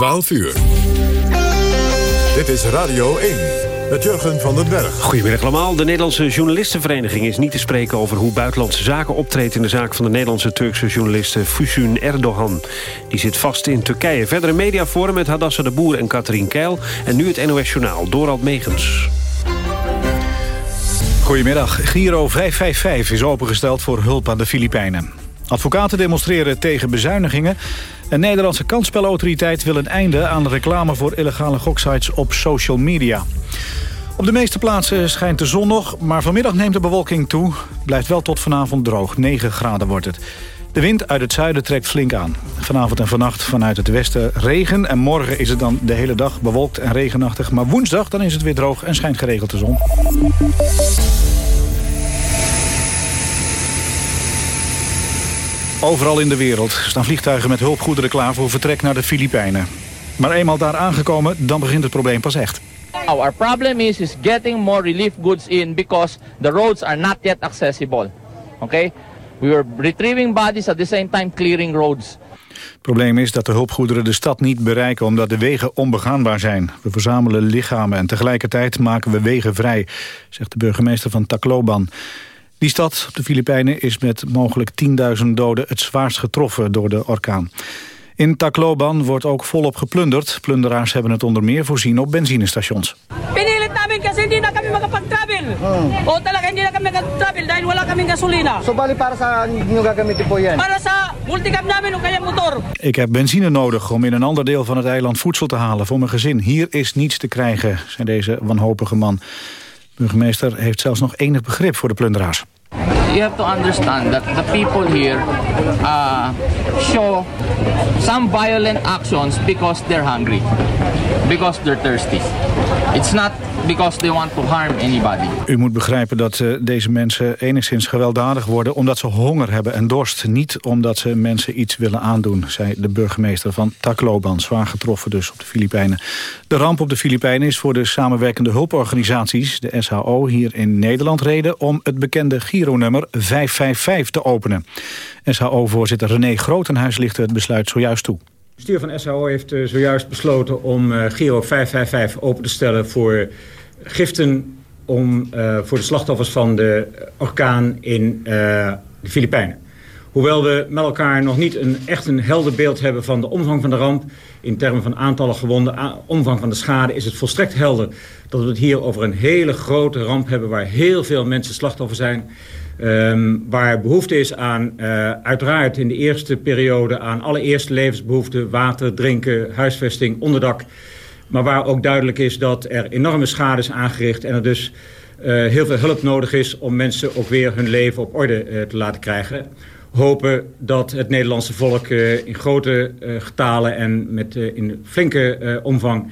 12 uur. Dit is Radio 1 met Jurgen van den Berg. Goedemiddag allemaal. De Nederlandse Journalistenvereniging is niet te spreken over hoe buitenlandse zaken optreedt in de zaak van de Nederlandse Turkse journaliste Füsun Erdogan. Die zit vast in Turkije. Verder een mediaforum met Hadassa de Boer en Katrien Keil. En nu het NOS Journaal, Dorald Megens. Goedemiddag. Giro 555 is opengesteld voor hulp aan de Filipijnen. Advocaten demonstreren tegen bezuinigingen. Een Nederlandse kansspelautoriteit wil een einde aan de reclame voor illegale goksites op social media. Op de meeste plaatsen schijnt de zon nog, maar vanmiddag neemt de bewolking toe. Blijft wel tot vanavond droog, 9 graden wordt het. De wind uit het zuiden trekt flink aan. Vanavond en vannacht vanuit het westen regen. En morgen is het dan de hele dag bewolkt en regenachtig. Maar woensdag dan is het weer droog en schijnt geregeld de zon. Overal in de wereld staan vliegtuigen met hulpgoederen klaar voor vertrek naar de Filipijnen. Maar eenmaal daar aangekomen, dan begint het probleem pas echt. Our problem is, is getting more relief goods in because the roads are not yet accessible. Okay? We were retrieving bodies at the same time clearing roads. Het probleem is dat de hulpgoederen de stad niet bereiken omdat de wegen onbegaanbaar zijn. We verzamelen lichamen en tegelijkertijd maken we wegen vrij, zegt de burgemeester van Tacloban. Die stad op de Filipijnen is met mogelijk 10.000 doden het zwaarst getroffen door de orkaan. In Tacloban wordt ook volop geplunderd. Plunderaars hebben het onder meer voorzien op benzinestations. Pinilit namin kasi hindi na kami makapag-travel. O talaga hindi na kami makapag-travel dahil wala kaming gasolina. So bali para sa nyo gagamitin po yan? Para sa multicam namin o kaya motor. Ik heb benzine nodig om in een ander deel van het eiland voedsel te halen voor mijn gezin. Hier is niets te krijgen, zei deze wanhopige man. De burgemeester heeft zelfs nog enig begrip voor de plunderaars. You have to understand that the people here uh, show some violent actions because they're hungry, because they're thirsty. It's not because they want to harm anybody. U moet begrijpen dat uh, deze mensen enigszins gewelddadig worden... omdat ze honger hebben en dorst. Niet omdat ze mensen iets willen aandoen, zei de burgemeester van Tacloban. Zwaar getroffen dus op de Filipijnen. De ramp op de Filipijnen is voor de samenwerkende hulporganisaties... de SHO hier in Nederland reden om het bekende Giro-nummer 555 te openen. SHO-voorzitter René Grotenhuis lichtte het besluit zojuist toe. Het bestuur van SHO heeft uh, zojuist besloten om uh, Giro 555 open te stellen voor giften om, uh, voor de slachtoffers van de orkaan in de Filipijnen. Hoewel we met elkaar nog niet een, echt een helder beeld hebben van de omvang van de ramp... in termen van aantallen gewonden, omvang van de schade... is het volstrekt helder dat we het hier over een hele grote ramp hebben... waar heel veel mensen slachtoffer zijn... Um, waar behoefte is aan, uh, uiteraard in de eerste periode... aan alle eerste levensbehoeften, water, drinken, huisvesting, onderdak. Maar waar ook duidelijk is dat er enorme schade is aangericht... en er dus uh, heel veel hulp nodig is om mensen ook weer hun leven op orde uh, te laten krijgen. Hopen dat het Nederlandse volk in grote getalen en met, in flinke omvang...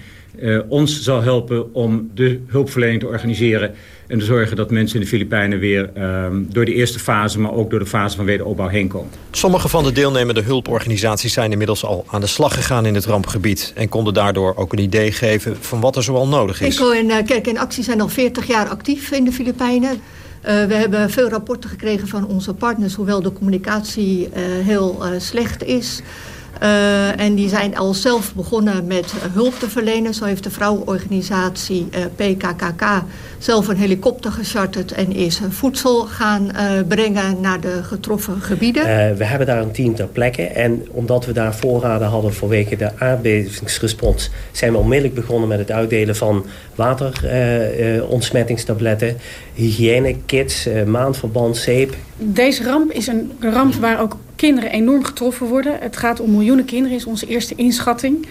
ons zal helpen om de hulpverlening te organiseren... En te zorgen dat mensen in de Filipijnen weer um, door de eerste fase... maar ook door de fase van wederopbouw heen komen. Sommige van de deelnemende hulporganisaties zijn inmiddels al aan de slag gegaan in het rampgebied. En konden daardoor ook een idee geven van wat er zoal nodig is. ECO en uh, Kerk in Actie zijn al 40 jaar actief in de Filipijnen. Uh, we hebben veel rapporten gekregen van onze partners... hoewel de communicatie uh, heel slecht is... Uh, en die zijn al zelf begonnen met uh, hulp te verlenen. Zo heeft de vrouwenorganisatie uh, PKKK zelf een helikopter gecharterd... en is voedsel gaan brengen naar de getroffen gebieden. we hebben daar een team ter plekke. En omdat we daar voorraden hadden vanwege de aardbevingsrespons... zijn we onmiddellijk begonnen met het uitdelen van waterontsmettingstabletten... hygiënekits, maandverband, zeep. Deze ramp is een ramp waar ook kinderen enorm getroffen worden. Het gaat om miljoenen kinderen, is onze eerste inschatting.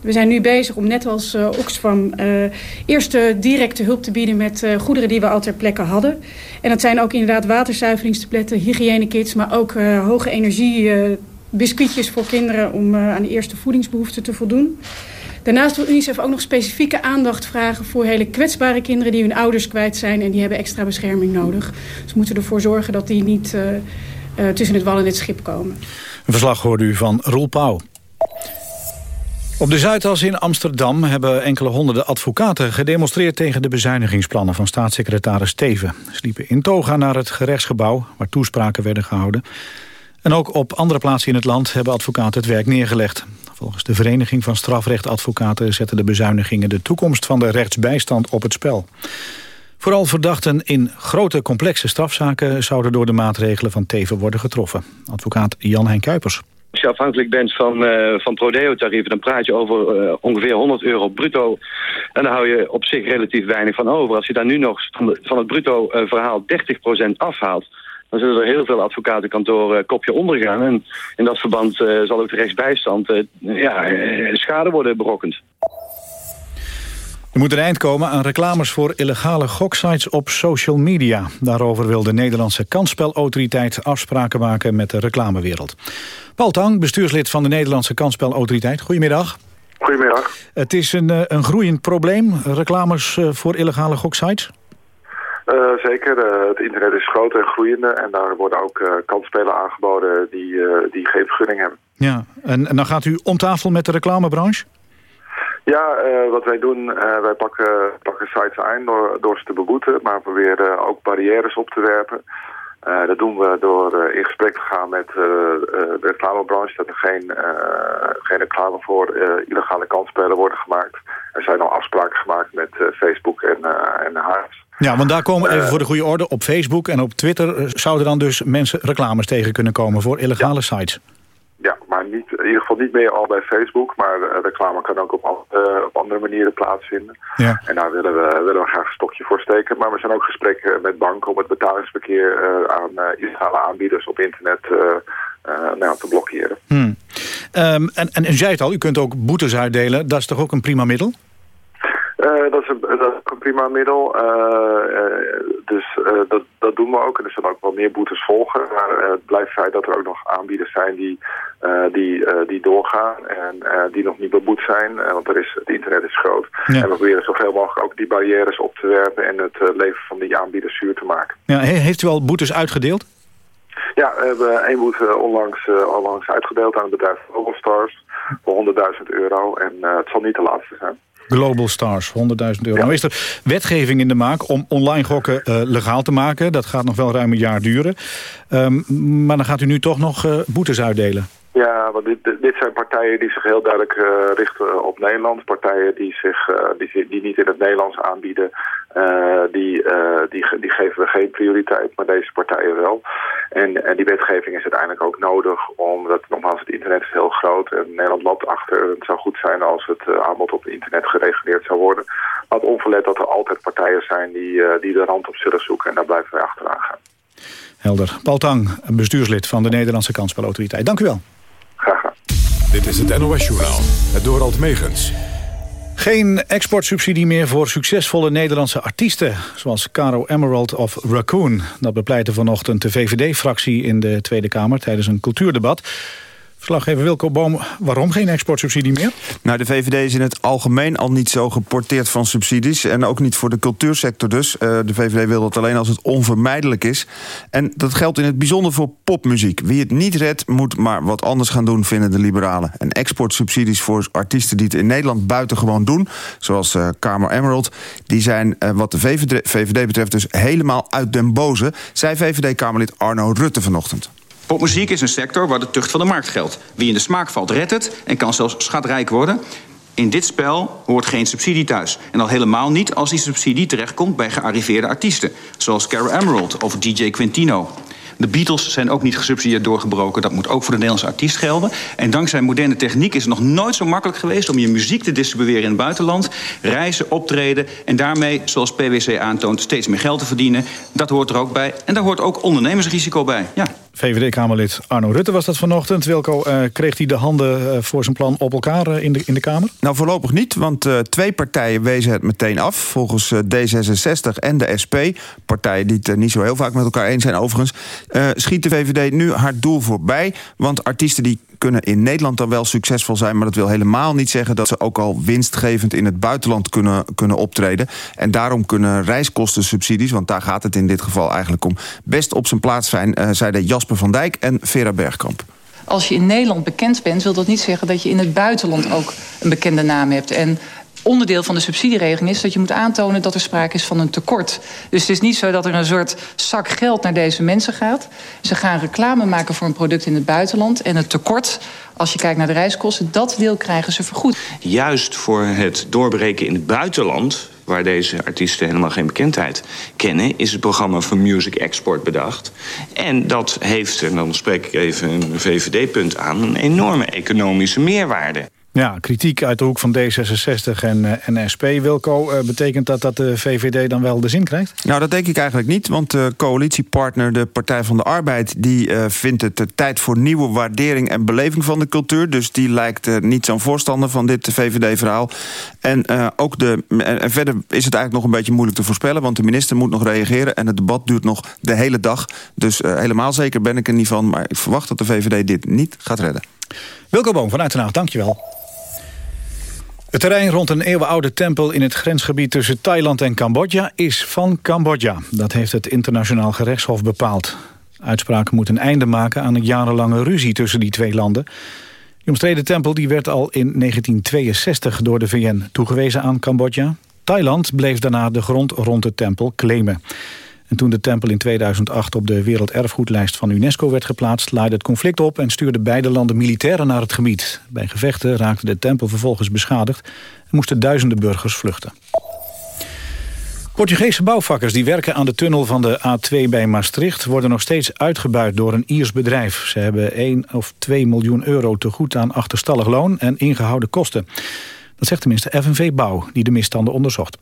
We zijn nu bezig om net als uh, Oxfam uh, eerste directe hulp te bieden met uh, goederen die we al ter plekke hadden. En dat zijn ook inderdaad waterzuiveringstabletten, hygiënekits, maar ook hoge energie biscuitjes voor kinderen om aan de eerste voedingsbehoeften te voldoen. Daarnaast wil UNICEF ook nog specifieke aandacht vragen voor hele kwetsbare kinderen die hun ouders kwijt zijn en die hebben extra bescherming nodig. Dus we moeten ervoor zorgen dat die niet tussen het wal en het schip komen. Een verslag hoorde u van Roel Pauw. Op de Zuidas in Amsterdam hebben enkele honderden advocaten gedemonstreerd tegen de bezuinigingsplannen van staatssecretaris Steven. Ze liepen in toga naar het gerechtsgebouw waar toespraken werden gehouden. En ook op andere plaatsen in het land hebben advocaten het werk neergelegd. Volgens de Vereniging van Strafrechtadvocaten zetten de bezuinigingen de toekomst van de rechtsbijstand op het spel. Vooral verdachten in grote complexe strafzaken zouden door de maatregelen van Teven worden getroffen. Advocaat Jan-Hein Kuipers. Als je afhankelijk bent van, uh, van Prodeo-tarieven, dan praat je over uh, ongeveer 100 euro bruto. En daar hou je op zich relatief weinig van over. Als je daar nu nog van het bruto-verhaal 30% afhaalt, dan zullen er heel veel advocatenkantoren kopje ondergaan. En in dat verband zal ook de rechtsbijstand ja, schade worden berokkend. Er moet een eind komen aan reclames voor illegale goksites op social media. Daarover wil de Nederlandse kansspelautoriteit afspraken maken met de reclamewereld. Paul Tang, bestuurslid van de Nederlandse kansspelautoriteit. Goedemiddag. Goedemiddag. Het is een, een groeiend probleem, reclames voor illegale goksites? Uh, zeker, uh, het internet is groot en groeiende en daar worden ook uh, kansspelen aangeboden die, die geen vergunning hebben. Ja, en, en dan gaat u om tafel met de reclamebranche? Ja, uh, wat wij doen, uh, wij pakken, pakken sites aan door, door ze te beboeten, maar proberen ook barrières op te werpen. Uh, dat doen we door in gesprek te gaan met de reclamebranche, dat er geen, geen reclame voor illegale kansspelen worden gemaakt. Er zijn al afspraken gemaakt met Facebook en, en Haas. Ja, want daar komen even voor de goede orde. Op Facebook en op Twitter zouden dan dus mensen reclames tegen kunnen komen voor illegale ja. sites. Ja, maar niet, in ieder geval niet meer al bij Facebook. Maar uh, reclame kan ook op, uh, op andere manieren plaatsvinden. Ja. En daar willen we, willen we graag een stokje voor steken. Maar we zijn ook gesprekken met banken om het betalingsverkeer aan illegale aanbieders op internet nou, te blokkeren. Hmm. Um, en, en u zei het al, u kunt ook boetes uitdelen. Dat is toch ook een prima middel? Uh, dat, is een, dat is een prima middel. Uh, uh, dus dat, dat doen we ook. En er zullen ook wel meer boetes volgen. Maar het blijft feit dat er ook nog aanbieders zijn die, die, die doorgaan. En die nog niet beboet zijn. want er is, het internet is groot. Ja. En we proberen zoveel mogelijk ook die barrières op te werpen. En het leven van die aanbieders zuur te maken. Ja, heeft u al boetes uitgedeeld? Ja, we hebben één boete onlangs, onlangs uitgedeeld aan het bedrijf Global Stars. Voor 100.000 euro. En het zal niet de laatste zijn. Global Stars, 100.000 euro. Ja. Nou is er wetgeving in de maak om online gokken uh, legaal te maken. Dat gaat nog wel ruim een jaar duren. Um, maar dan gaat u nu toch nog uh, boetes uitdelen. Ja, want dit, dit zijn partijen die zich heel duidelijk uh, richten op Nederland. Partijen die, zich, uh, die, die niet in het Nederlands aanbieden, uh, die, die, die geven we geen prioriteit, maar deze partijen wel. En, en die wetgeving is uiteindelijk ook nodig, omdat nogmaals het internet is heel groot en Nederland loopt achter. Het zou goed zijn als het aanbod op het internet gereguleerd zou worden. Het onverlet dat er altijd partijen zijn die, die de rand op zullen zoeken en daar blijven wij achteraan gaan. Helder. Paul Tang, bestuurslid van de Nederlandse Kansspelautoriteit. Dank u wel. Graag gedaan. Dit is het NOS-journaal, het Dorald Megens. Geen exportsubsidie meer voor succesvolle Nederlandse artiesten... zoals Caro Emerald of Raccoon. Dat bepleitte vanochtend de VVD-fractie in de Tweede Kamer... tijdens een cultuurdebat. Verslaggever Wilco Boom, waarom geen exportsubsidie meer? Nou, de VVD is in het algemeen al niet zo geporteerd van subsidies. En ook niet voor de cultuursector dus. Uh, de VVD wil dat alleen als het onvermijdelijk is. En dat geldt in het bijzonder voor popmuziek. Wie het niet redt, moet maar wat anders gaan doen, vinden de liberalen. En exportsubsidies voor artiesten die het in Nederland buitengewoon doen... zoals uh, Kamer Emerald, die zijn uh, wat de VVD, VVD betreft dus helemaal uit den boze... zei VVD-Kamerlid Arno Rutte vanochtend. Popmuziek is een sector waar de tucht van de markt geldt. Wie in de smaak valt, redt het en kan zelfs schatrijk worden. In dit spel hoort geen subsidie thuis. En al helemaal niet als die subsidie terechtkomt bij gearriveerde artiesten. Zoals Carol Emerald of DJ Quintino. De Beatles zijn ook niet gesubsidieerd doorgebroken. Dat moet ook voor de Nederlandse artiest gelden. En dankzij moderne techniek is het nog nooit zo makkelijk geweest... om je muziek te distribueren in het buitenland. Reizen, optreden en daarmee, zoals PwC aantoont... steeds meer geld te verdienen. Dat hoort er ook bij. En daar hoort ook ondernemersrisico bij. Ja. VVD-Kamerlid Arno Rutte was dat vanochtend. Wilco, uh, kreeg hij de handen uh, voor zijn plan op elkaar uh, in, de, in de Kamer? Nou, voorlopig niet, want twee partijen wezen het meteen af. Volgens D66 en de SP, partijen die het niet zo heel vaak met elkaar eens zijn overigens... schiet de VVD nu haar doel voorbij. Want artiesten die kunnen in Nederland dan wel succesvol zijn... maar dat wil helemaal niet zeggen dat ze ook al winstgevend in het buitenland kunnen, kunnen optreden. En daarom kunnen reiskostensubsidies, want daar gaat het in dit geval eigenlijk om... best op zijn plaats zijn, uh, zeiden Jasper van Dijk en Vera Bergkamp. Als je in Nederland bekend bent, wil dat niet zeggen dat je in het buitenland ook een bekende naam hebt. En onderdeel van de subsidieregeling is dat je moet aantonen dat er sprake is van een tekort. Dus het is niet zo dat er een soort zak geld naar deze mensen gaat. Ze gaan reclame maken voor een product in het buitenland en het tekort als je kijkt naar de reiskosten, dat deel krijgen ze vergoed. Juist voor het doorbreken in het buitenland waar deze artiesten helemaal geen bekendheid kennen... is het programma van Music Export bedacht. En dat heeft, en dan spreek ik even een VVD-punt aan... een enorme economische meerwaarde. Ja, kritiek uit de hoek van D66 en, uh, en SP. Wilco, uh, betekent dat dat de VVD dan wel de zin krijgt? Nou, dat denk ik eigenlijk niet. Want de coalitiepartner, de Partij van de Arbeid... die uh, vindt het tijd voor nieuwe waardering en beleving van de cultuur. Dus die lijkt niet zo'n voorstander van dit VVD-verhaal. En, ook de, en verder is het eigenlijk nog een beetje moeilijk te voorspellen... want de minister moet nog reageren en het debat duurt nog de hele dag. Dus helemaal zeker ben ik er niet van. Maar ik verwacht dat de VVD dit niet gaat redden. Wilco Boom vanuit Den Haag, dankjewel. Het terrein rond een eeuwenoude tempel in het grensgebied tussen Thailand en Cambodja is van Cambodja. Dat heeft het internationaal gerechtshof bepaald. De uitspraak moet een einde maken aan een jarenlange ruzie tussen die twee landen. Die omstreden tempel die werd al in 1962 door de VN toegewezen aan Cambodja. Thailand bleef daarna de grond rond de tempel claimen. En toen de tempel in 2008 op de werelderfgoedlijst van UNESCO werd geplaatst... laaide het conflict op en stuurden beide landen militairen naar het gebied. Bij gevechten raakte de tempel vervolgens beschadigd... en moesten duizenden burgers vluchten. Portugese bouwvakkers die werken aan de tunnel van de A2 bij Maastricht... worden nog steeds uitgebuit door een Iers bedrijf. Ze hebben 1 of 2 miljoen euro te goed aan achterstallig loon en ingehouden kosten. Dat zegt tenminste FNV Bouw, die de misstanden onderzocht.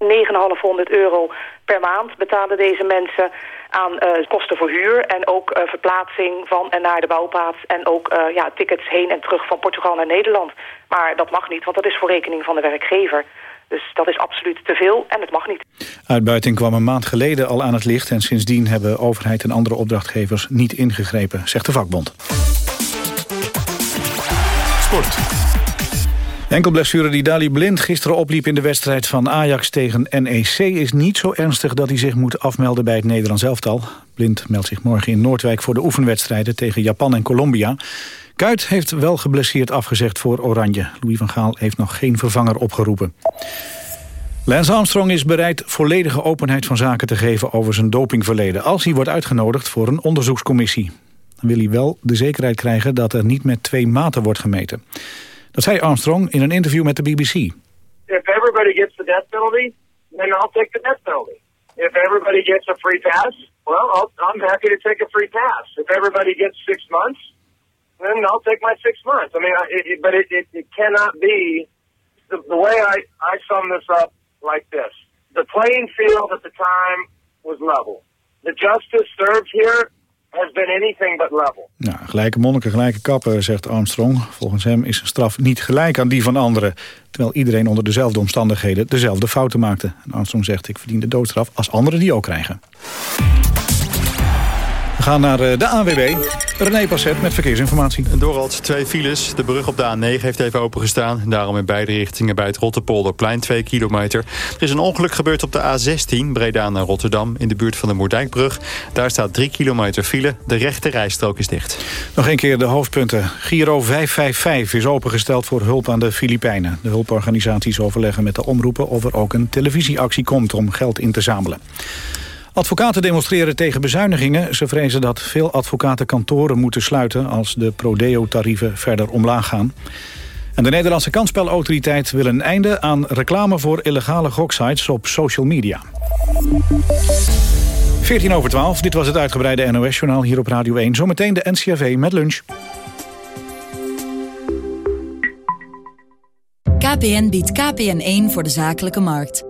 9,500 euro per maand betalen deze mensen aan uh, kosten voor huur en ook uh, verplaatsing van en naar de bouwplaats en ook uh, ja, tickets heen en terug van Portugal naar Nederland. Maar dat mag niet, want dat is voor rekening van de werkgever. Dus dat is absoluut te veel en het mag niet. Uitbuiting kwam een maand geleden al aan het licht... en sindsdien hebben overheid en andere opdrachtgevers niet ingegrepen, zegt de vakbond. Sport. Enkelblessure die Dali Blind gisteren opliep in de wedstrijd van Ajax tegen NEC... is niet zo ernstig dat hij zich moet afmelden bij het Nederlands elftal. Blind meldt zich morgen in Noordwijk voor de oefenwedstrijden tegen Japan en Colombia. Kuit heeft wel geblesseerd afgezegd voor Oranje. Louis van Gaal heeft nog geen vervanger opgeroepen. Lance Armstrong is bereid volledige openheid van zaken te geven over zijn dopingverleden... als hij wordt uitgenodigd voor een onderzoekscommissie. Dan wil hij wel de zekerheid krijgen dat er niet met twee maten wordt gemeten. Dat zei Armstrong in een interview met de BBC. If everybody gets the death penalty, then I'll take the death penalty. If everybody gets a free pass, well, I'll, I'm happy to take a free pass. If everybody gets six months, then I'll take my six months. I mean, it, it, but it, it, it cannot be the, the way I, I sum this up like this. The playing field at the time was level. The justice served here has been anything but level. Gelijke monniken, gelijke kappen, zegt Armstrong. Volgens hem is een straf niet gelijk aan die van anderen. Terwijl iedereen onder dezelfde omstandigheden dezelfde fouten maakte. Armstrong zegt, ik verdien de doodstraf als anderen die ook krijgen. We gaan naar eh, de ANWB. René Passet met verkeersinformatie. Dorald, twee files. De brug op de A9 heeft even opengestaan. Daarom in beide richtingen bij het Rotterpolderplein 2 kilometer. Er is een ongeluk gebeurd op de A16 Breda naar Rotterdam... in de buurt van de Moerdijkbrug. Daar staat 3 kilometer file. De rechte rijstrook is dicht. Nog een keer de hoofdpunten. Giro 555 is opengesteld voor hulp aan de Filipijnen. De hulporganisaties overleggen met de omroepen... of er ook een televisieactie komt om geld in te zamelen. Advocaten demonstreren tegen bezuinigingen. Ze vrezen dat veel advocaten kantoren moeten sluiten... als de Prodeo-tarieven verder omlaag gaan. En de Nederlandse kansspelautoriteit wil een einde aan reclame voor illegale goksites op social media. 14 over 12, dit was het uitgebreide NOS-journaal hier op Radio 1. Zometeen de NCRV met lunch. KPN biedt KPN1 voor de zakelijke markt.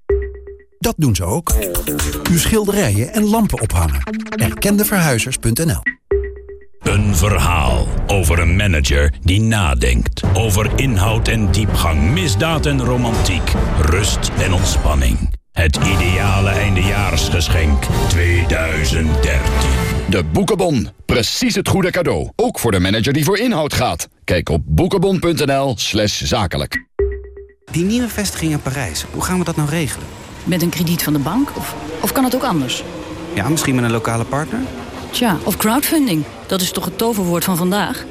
Dat doen ze ook. Uw schilderijen en lampen ophangen. Erkendeverhuizers.nl Een verhaal over een manager die nadenkt. Over inhoud en diepgang, misdaad en romantiek, rust en ontspanning. Het ideale eindejaarsgeschenk 2013. De Boekenbon. Precies het goede cadeau. Ook voor de manager die voor inhoud gaat. Kijk op boekenbon.nl slash zakelijk. Die nieuwe vestiging in Parijs, hoe gaan we dat nou regelen? Met een krediet van de bank? Of, of kan het ook anders? Ja, misschien met een lokale partner? Tja, of crowdfunding. Dat is toch het toverwoord van vandaag?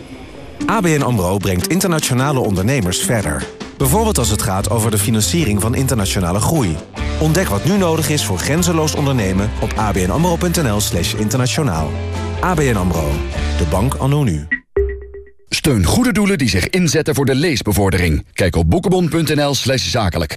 ABN AMRO brengt internationale ondernemers verder. Bijvoorbeeld als het gaat over de financiering van internationale groei. Ontdek wat nu nodig is voor grenzeloos ondernemen op abnamro.nl slash internationaal. ABN AMRO, de bank anno nu. Steun goede doelen die zich inzetten voor de leesbevordering. Kijk op boekenbon.nl slash zakelijk.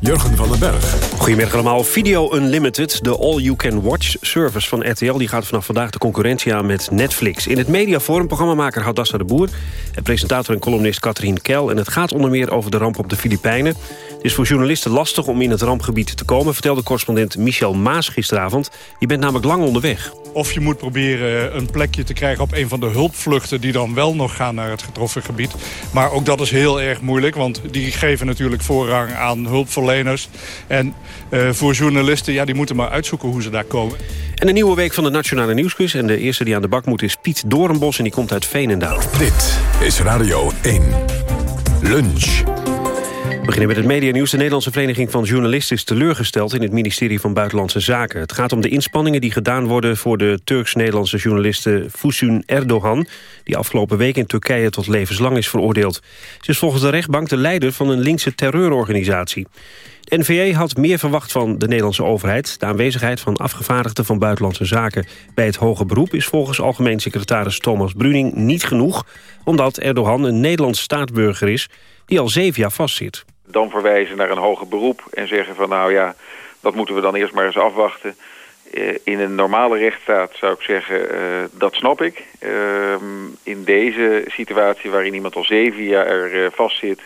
Jurgen van den Berg. Goedemiddag allemaal. Video Unlimited, de all-you-can-watch service van RTL... die gaat vanaf vandaag de concurrentie aan met Netflix. In het mediaforum programmamaker Hadassa de Boer... en presentator en columnist Katrien Kel. En het gaat onder meer over de ramp op de Filipijnen. Het is voor journalisten lastig om in het rampgebied te komen... vertelde correspondent Michel Maas gisteravond. Je bent namelijk lang onderweg. Of je moet proberen een plekje te krijgen op een van de hulpvluchten... die dan wel nog gaan naar het getroffen gebied. Maar ook dat is heel erg moeilijk, want die geven natuurlijk voorrang aan hulpverleners. En uh, voor journalisten, ja, die moeten maar uitzoeken hoe ze daar komen. En een nieuwe week van de Nationale Nieuwsquiz. En de eerste die aan de bak moet is Piet Doornbos en die komt uit Veenendaal. Dit is Radio 1. Lunch. Beginnen met het medianieuws. De Nederlandse Vereniging van Journalisten is teleurgesteld in het ministerie van Buitenlandse Zaken. Het gaat om de inspanningen die gedaan worden voor de Turks-Nederlandse journaliste Fusun Erdogan, die afgelopen week in Turkije tot levenslang is veroordeeld. Ze is volgens de rechtbank de leider van een linkse terreurorganisatie. De NVA had meer verwacht van de Nederlandse overheid. De aanwezigheid van afgevaardigden van Buitenlandse Zaken bij het hoge beroep... is volgens algemeen secretaris Thomas Bruning niet genoeg... omdat Erdogan een Nederlands staatsburger is die al zeven jaar vastzit dan verwijzen naar een hoger beroep en zeggen van nou ja, dat moeten we dan eerst maar eens afwachten. Uh, in een normale rechtsstaat zou ik zeggen, uh, dat snap ik. Uh, in deze situatie waarin iemand al zeven jaar uh, vastzit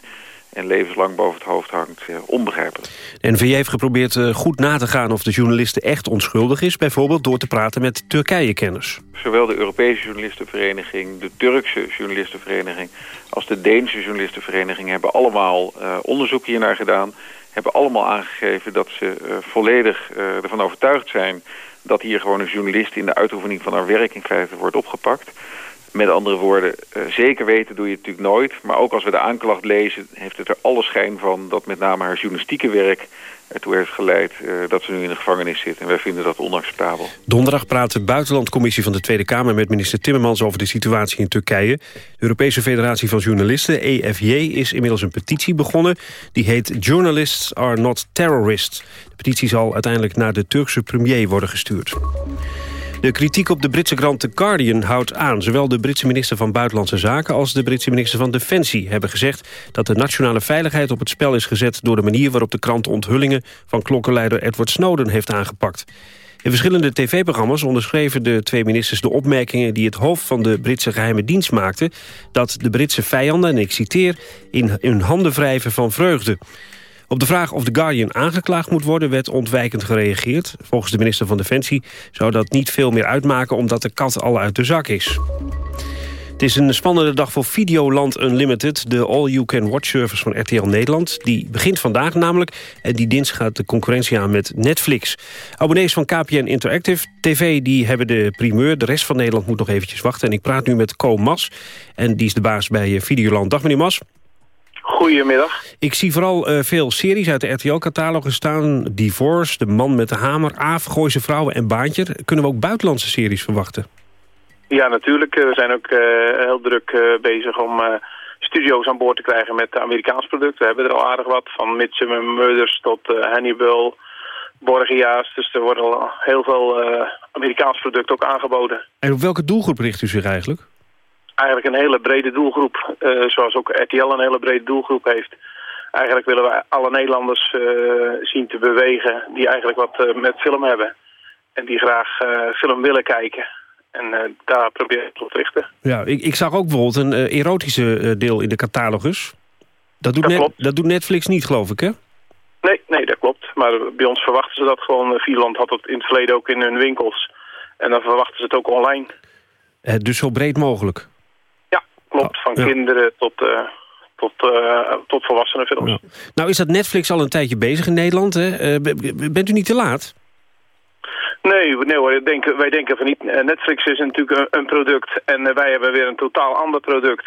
en levenslang boven het hoofd hangt, onbegrijpelijk. De NVJ heeft geprobeerd goed na te gaan of de journaliste echt onschuldig is... bijvoorbeeld door te praten met Turkije-kenners. Zowel de Europese Journalistenvereniging, de Turkse Journalistenvereniging... als de Deense Journalistenvereniging hebben allemaal uh, onderzoek hiernaar gedaan... hebben allemaal aangegeven dat ze uh, volledig uh, ervan overtuigd zijn... dat hier gewoon een journalist in de uitoefening van haar werk in feite wordt opgepakt... Met andere woorden, uh, zeker weten doe je het natuurlijk nooit. Maar ook als we de aanklacht lezen, heeft het er alle schijn van... dat met name haar journalistieke werk ertoe heeft geleid uh, dat ze nu in de gevangenis zit. En wij vinden dat onacceptabel. Donderdag praat de buitenlandcommissie van de Tweede Kamer... met minister Timmermans over de situatie in Turkije. De Europese Federatie van Journalisten, EFJ, is inmiddels een petitie begonnen. Die heet Journalists are not terrorists. De petitie zal uiteindelijk naar de Turkse premier worden gestuurd. De kritiek op de Britse krant The Guardian houdt aan. Zowel de Britse minister van Buitenlandse Zaken als de Britse minister van Defensie hebben gezegd dat de nationale veiligheid op het spel is gezet door de manier waarop de krant onthullingen van klokkenleider Edward Snowden heeft aangepakt. In verschillende tv-programma's onderschreven de twee ministers de opmerkingen die het hoofd van de Britse geheime dienst maakte dat de Britse vijanden, en ik citeer, in hun handen wrijven van vreugde. Op de vraag of The Guardian aangeklaagd moet worden werd ontwijkend gereageerd. Volgens de minister van Defensie zou dat niet veel meer uitmaken omdat de kat al uit de zak is. Het is een spannende dag voor Videoland Unlimited, de all-you-can-watch service van RTL Nederland. Die begint vandaag namelijk en die dinsdag gaat de concurrentie aan met Netflix. Abonnees van KPN Interactive TV die hebben de primeur. De rest van Nederland moet nog eventjes wachten. En ik praat nu met Co Mas en die is de baas bij Videoland. Dag meneer Mas. Goedemiddag. Ik zie vooral uh, veel series uit de RTL-catalogus staan. Divorce, De Man met de Hamer, Aaf, Gooise Vrouwen en Baantje. Kunnen we ook buitenlandse series verwachten? Ja, natuurlijk. We zijn ook uh, heel druk uh, bezig om studio's aan boord te krijgen met Amerikaans producten. We hebben er al aardig wat, van Midsummer Murders tot Hannibal... Borgia's. Dus er worden al heel veel Amerikaans producten ook aangeboden. En op welke doelgroep richt u zich eigenlijk? Eigenlijk een hele brede doelgroep. Uh, zoals ook RTL een hele brede doelgroep heeft. Eigenlijk willen wij alle Nederlanders uh, zien te bewegen die eigenlijk wat met film hebben. En die graag film willen kijken. En daar probeer ik op te richten. Ja, ik, ik zag ook bijvoorbeeld een erotische deel in de catalogus. Dat doet, dat, dat doet Netflix niet, geloof ik, hè? Nee, nee, dat klopt. Maar bij ons verwachten ze dat gewoon. Vierland had het in het verleden ook in hun winkels. En dan verwachten ze het ook online. Eh, dus zo breed mogelijk? Klopt. Van kinderen tot, uh, tot, uh, tot volwassenen films. Ja. Nou is dat Netflix al een tijdje bezig in Nederland. Hè? bent u niet te laat? Nee, nee hoor, wij denken van niet. Netflix is natuurlijk een, product en wij hebben weer een totaal ander product.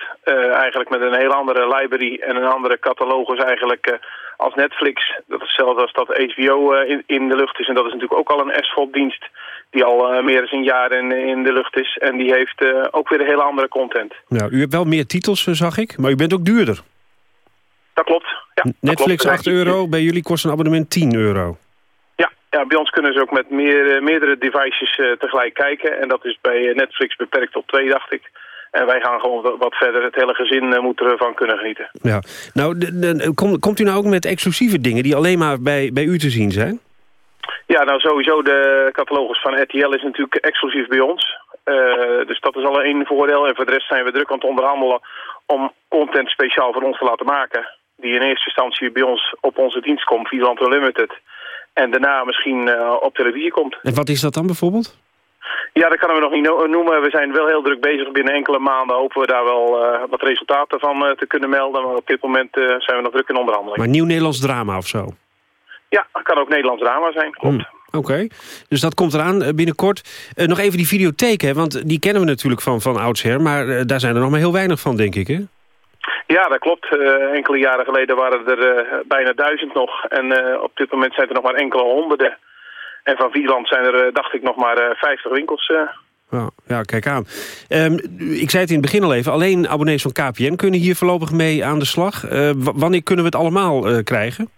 eigenlijk met een heel andere library en een andere catalogus eigenlijk als Netflix. Dat is hetzelfde als dat HBO uh, in, in, de lucht is. En dat is natuurlijk ook al een SVOD-dienst die al meer dan een jaar in, in, de lucht is. En die heeft ook weer een hele andere content. Nou, u hebt wel meer titels, zag ik, maar u bent ook duurder. Dat klopt, ja. Netflix klopt. 8 euro, bij jullie kost een abonnement 10 euro. Ja, bij ons kunnen ze ook met meer, meerdere devices tegelijk kijken. En dat is bij Netflix beperkt tot twee, dacht ik. En wij gaan gewoon wat verder. Het hele gezin moet ervan kunnen genieten. Ja. Nou, de, de, kom, komt u nou ook met exclusieve dingen die alleen maar bij, bij u te zien zijn? Ja, nou sowieso de catalogus van RTL is natuurlijk exclusief bij ons. Uh, dus dat is al één voordeel. En voor de rest zijn we druk aan het onderhandelen om content speciaal voor ons te laten maken. Die in eerste instantie bij ons op onze dienst komt, Vierland Unlimited. En daarna misschien uh, op televisie komt. En wat is dat dan bijvoorbeeld? Ja, dat kunnen we nog niet noemen. We zijn wel heel druk bezig. Binnen enkele maanden hopen we daar wel uh, wat resultaten van uh, te kunnen melden. Maar op dit moment uh, zijn we nog druk in onderhandeling. Maar nieuw Nederlands drama of zo? Ja, kan ook Nederlands drama zijn, klopt. Hmm. Oké, okay. dus dat komt eraan binnenkort. nog even die videotheken, want die kennen we natuurlijk van, van oudsher. Maar daar zijn er nog maar heel weinig van, denk ik, hè? Ja, dat klopt. enkele jaren geleden waren er bijna duizend nog. En op dit moment zijn er nog maar enkele honderden. En van Vierland zijn er, dacht ik, nog maar 50 winkels. Ja, ja, kijk aan. Um, ik zei het in het begin al even, alleen abonnees van KPN kunnen hier voorlopig mee aan de slag. Wanneer kunnen we het allemaal krijgen?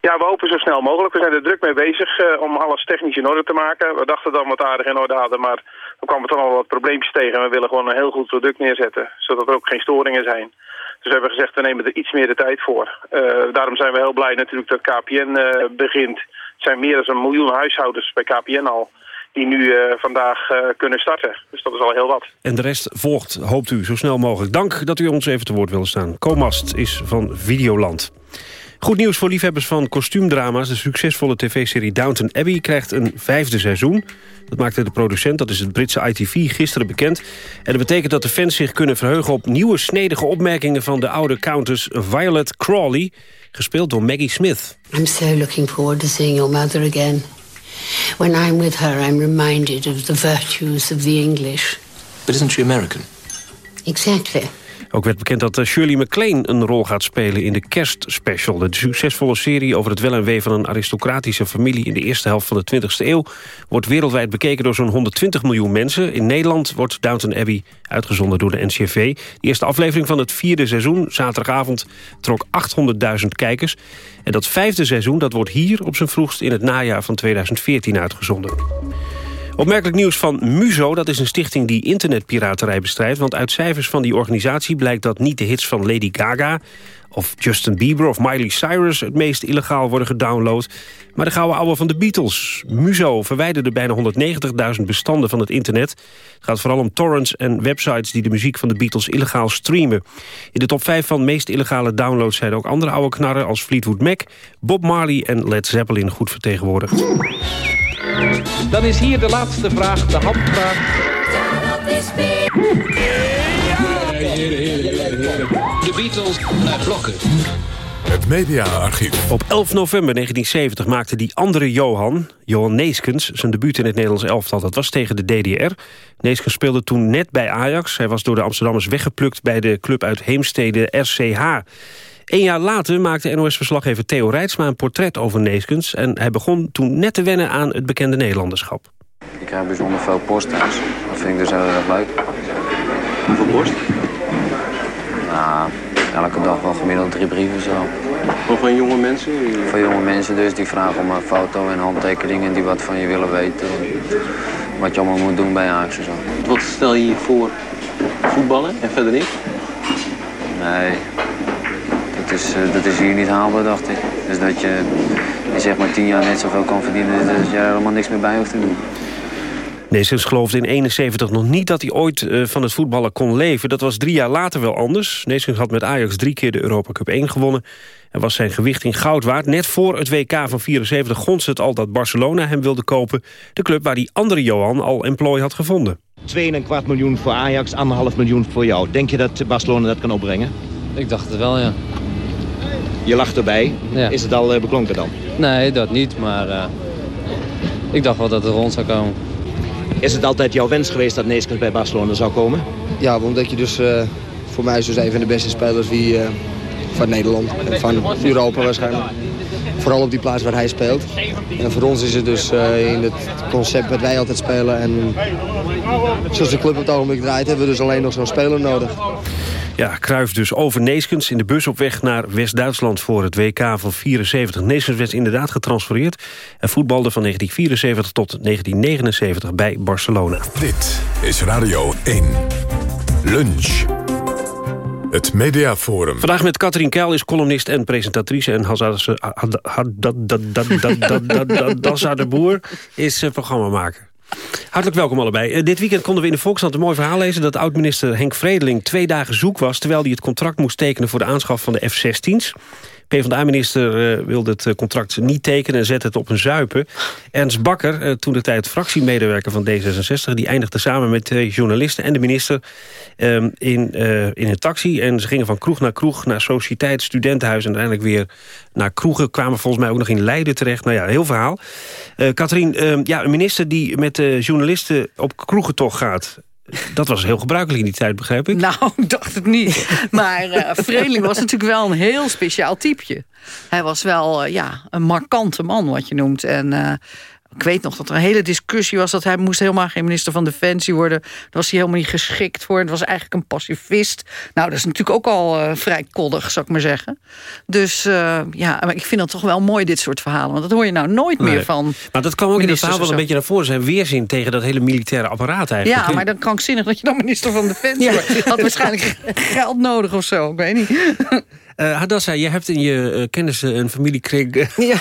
Ja, we hopen zo snel mogelijk. We zijn er druk mee bezig om alles technisch in orde te maken. We dachten dat we het aardig in orde hadden, maar er kwamen toch al wat probleempjes tegen. En we willen gewoon een heel goed product neerzetten, zodat er ook geen storingen zijn. Dus we hebben gezegd, we nemen er iets meer de tijd voor. daarom zijn we heel blij natuurlijk dat KPN begint. Er zijn meer dan een miljoen huishoudens bij KPN al die nu uh, vandaag kunnen starten. Dus dat is al heel wat. En de rest volgt, hoopt u, zo snel mogelijk. Dank dat u ons even te woord wilde staan. Comast is van Videoland. Goed nieuws voor liefhebbers van kostuumdrama's. De succesvolle tv-serie Downton Abbey krijgt een vijfde seizoen. Dat maakte de producent, dat is het Britse ITV, gisteren bekend. En dat betekent dat de fans zich kunnen verheugen op nieuwe snedige opmerkingen... van de oude countess Violet Crawley, gespeeld door Maggie Smith. I'm so looking forward to seeing your mother again. When I'm with her, I'm reminded of the virtues of the English. But isn't she American? Exactly. Ook werd bekend dat eh, Shirley MacLaine een rol gaat spelen in de kerstspecial. De succesvolle serie over het wel en wee van een aristocratische familie... in de eerste helft van de 20e eeuw... wordt wereldwijd bekeken door zo'n 120 miljoen mensen. In Nederland wordt Downton Abbey uitgezonden door de NCRV. De eerste aflevering van het vierde seizoen, zaterdagavond... trok 800.000 kijkers. En dat vijfde seizoen dat wordt hier op zijn vroegst... in het najaar van 2014 uitgezonden. Opmerkelijk nieuws van MUSO, dat is een stichting die internetpiraterij bestrijdt... want uit cijfers van die organisatie blijkt dat niet de hits van Lady Gaga... of Justin Bieber of Miley Cyrus het meest illegaal worden gedownload... maar de gouden oude van de Beatles. MUSO verwijderde bijna 190.000 bestanden van het internet. Het gaat vooral om torrents en websites die de muziek van de Beatles illegaal streamen. In de top 5 van meest illegale downloads zijn ook andere oude knarren... als Fleetwood Mac, Bob Marley en Led Zeppelin goed vertegenwoordigd. Dan is hier de laatste vraag, de handvraag. De Beatles naar blokken. Het mediaarchief. Op 11 november 1970 maakte die andere Johan, Johan Neeskens... zijn debuut in het Nederlands elftal. Dat was tegen de DDR. Neeskens speelde toen net bij Ajax. Hij was door de Amsterdammers weggeplukt bij de club uit Heemstede RCH. Een jaar later maakte NOS-verslaggever Theo Rijtsma een portret over Neeskens... en hij begon toen net te wennen aan het bekende Nederlanderschap. Ik krijg bijzonder veel post thuis. Dat vind ik dus heel erg leuk. Hoeveel post? Nou, elke dag wel gemiddeld drie brieven zo. Of van jonge mensen? Van jonge mensen dus, die vragen om een foto en handtekeningen die wat van je willen weten. Wat je allemaal moet doen bij Ajax en zo. Wat stel je je voor? Voetballen en verder niet? Nee, dat is, uh, dat is hier niet haalbaar, dacht ik. Dus dat je, je zeg maar tien jaar net zoveel kan verdienen, dus dat je er helemaal niks meer bij hoeft te doen. Neeskens geloofde in 71 nog niet dat hij ooit uh, van het voetballen kon leven. Dat was drie jaar later wel anders. Neeskens had met Ajax drie keer de Europa Cup 1 gewonnen... en was zijn gewicht in goud waard. Net voor het WK van 74 gonste het al dat Barcelona hem wilde kopen. De club waar die andere Johan al employ had gevonden. 2,25 miljoen voor Ajax, 1,5 miljoen voor jou. Denk je dat Barcelona dat kan opbrengen? Ik dacht het wel, ja. Je lacht erbij. Ja. Is het al uh, beklonken dan? Nee, dat niet, maar uh, ik dacht wel dat het rond zou komen. Is het altijd jouw wens geweest dat Neeskens bij Barcelona zou komen? Ja, omdat je dus uh, voor mij is dus een van de beste spelers die, uh, van Nederland en van Europa waarschijnlijk. Vooral op die plaats waar hij speelt. En voor ons is het dus uh, in het concept wat wij altijd spelen. En zoals de club op het ogenblik draait, hebben we dus alleen nog zo'n speler nodig. Ja, Kruif dus over Neeskens in de bus op weg naar West-Duitsland voor het WK van 74. Neeskens werd inderdaad getransfereerd en voetbalde van 1974 tot 1979 bij Barcelona. Dit is Radio 1. Lunch. Het Mediaforum. Vandaag met Katrien Keil is columnist en presentatrice... en Hazza de Boer is programmamaker. Hartelijk welkom allebei. Uh, dit weekend konden we in de Volkskrant een mooi verhaal lezen... dat oud-minister Henk Vredeling twee dagen zoek was... terwijl hij het contract moest tekenen voor de aanschaf van de F-16's. PvdA-minister uh, wilde het contract niet tekenen en zette het op een zuipen. Ernst Bakker, uh, toen de tijd fractiemedewerker van D66... die eindigde samen met twee journalisten en de minister um, in, in een taxi. En ze gingen van kroeg naar kroeg, naar sociëteit, studentenhuis... en uiteindelijk weer naar kroegen. Kwamen volgens mij ook nog in Leiden terecht. Nou ja, heel verhaal. Katrien, ehm, ja, een minister die met journalisten op kroegen toch gaat... Dat was heel gebruikelijk in die tijd, begrijp ik. Nou, dacht het niet. Maar uh, was natuurlijk wel een heel speciaal typeje. Hij was wel uh, ja, een markante man, wat je noemt. En uh, ik weet nog dat er een hele discussie was... dat hij moest helemaal geen minister van Defensie worden. Daar was hij helemaal niet geschikt voor. Het was eigenlijk een pacifist. Nou, dat is natuurlijk ook al uh, vrij koddig, zou ik maar zeggen. Dus uh, ja, maar ik vind dat toch wel mooi, dit soort verhalen. Want dat hoor je nou nooit nee. meer van Maar dat kwam ook in het verhaal wel een beetje naar voren. Zijn weerzin tegen dat hele militaire apparaat eigenlijk. Ja, maar dan krankzinnig dat je dan minister van Defensie ja. wordt. Had waarschijnlijk geld nodig of zo, ik weet niet. Uh, Hadassa, je hebt in je uh, kennissen een familiekring... ja.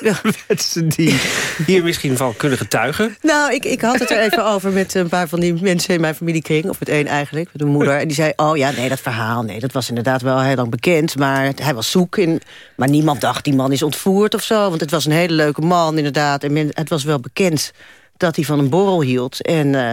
ja. mensen die hier misschien van kunnen getuigen. Nou, ik, ik had het er even over met een paar van die mensen in mijn familiekring. Of met één eigenlijk, met een moeder. En die zei, oh ja, nee, dat verhaal, nee, dat was inderdaad wel heel lang bekend. Maar hij was zoek. In, maar niemand dacht, die man is ontvoerd of zo. Want het was een hele leuke man, inderdaad. En men, het was wel bekend dat hij van een borrel hield. En uh,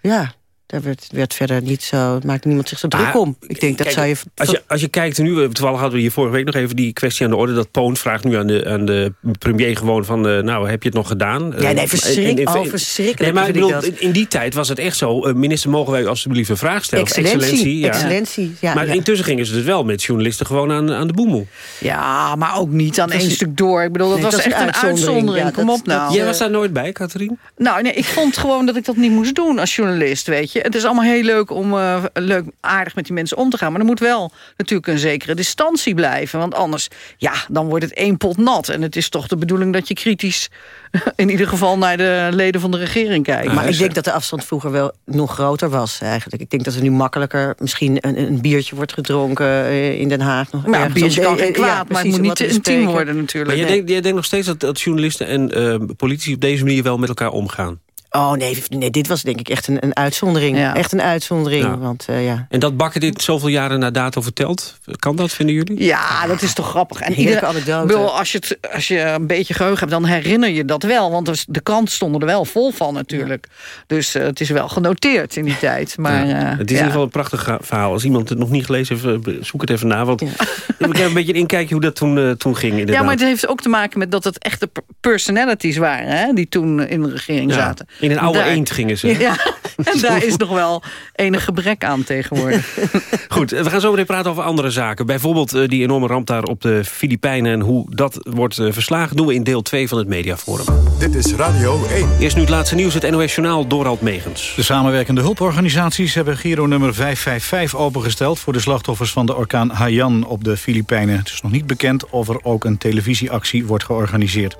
ja, daar werd, werd verder niet zo, maakte niemand zich zo druk om. Ik denk, dat kijk, zou je... Als je, als je kijkt nu, toevallig hadden we hier vorige week nog even die kwestie aan de orde... dat Poon vraagt nu aan de, aan de premier gewoon van... Uh, nou, heb je het nog gedaan? Ja, nee, verschrik, uh, oh, verschrikkelijk. Nee, maar ik bedoel, in, in, die tijd was het echt zo... Uh, minister, mogen wij alsjeblieft een vraag stellen? Excellentie. Excellentie, ja. Excellentie ja, maar ja. intussen gingen ze dus wel met journalisten gewoon aan, aan de boemel. Ja, maar ook niet aan één stuk door. Ik bedoel, dat nee, was dat echt een uitzondering. Ja, Kom dat, op nou. Jij was daar nooit bij, Katrien? Nou, nee, ik vond gewoon dat ik dat niet moest doen als journalist, weet je. Het is allemaal heel leuk om uh, leuk, aardig met die mensen om te gaan. Maar er moet wel natuurlijk een zekere distantie blijven. Want anders, ja, dan wordt het één pot nat. En het is toch de bedoeling dat je kritisch... in ieder geval naar de leden van de regering kijkt. Maar ik denk dat de afstand vroeger wel nog groter was eigenlijk. Ik denk dat er nu makkelijker misschien een, een biertje wordt gedronken uh, in Den Haag. Nog maar een biertje kan geen kwaad, ja, maar het moet niet te intiem worden natuurlijk. Maar jij, nee. denkt, jij denkt nog steeds dat, dat journalisten en uh, politici op deze manier wel met elkaar omgaan? Oh nee, nee, dit was denk ik echt een, een uitzondering. Ja. Echt een uitzondering. Ja. Want, uh, ja. En dat Bakker dit zoveel jaren na dato vertelt, kan dat, vinden jullie? Ja, dat is toch grappig. En iedere anekdote. Bedoel, als, je het, als je een beetje geheugen hebt, dan herinner je dat wel. Want de kranten stonden er wel vol van natuurlijk. Ja. Dus uh, het is wel genoteerd in die tijd. Maar, uh, het is in ieder geval een prachtig verhaal. Als iemand het nog niet gelezen heeft, zoek het even na. Want ik heb een beetje een inkijkje hoe dat toen, toen ging inderdaad. Ja, maar het heeft ook te maken met dat het echte personalities waren... Hè, die toen in de regering zaten. In een oude Daar, eend gingen ze. Ja, En daar is nog wel enig gebrek aan tegenwoordig. Goed, we gaan zo meteen praten over andere zaken. Bijvoorbeeld uh, die enorme ramp daar op de Filipijnen... en hoe dat wordt uh, verslagen, doen we in deel 2 van het Mediaforum. Dit is Radio 1. Eerst nu het laatste nieuws, het NOS Journaal, Dorald Megens. De samenwerkende hulporganisaties hebben Giro nummer 555 opengesteld... voor de slachtoffers van de orkaan Haiyan op de Filipijnen. Het is nog niet bekend of er ook een televisieactie wordt georganiseerd.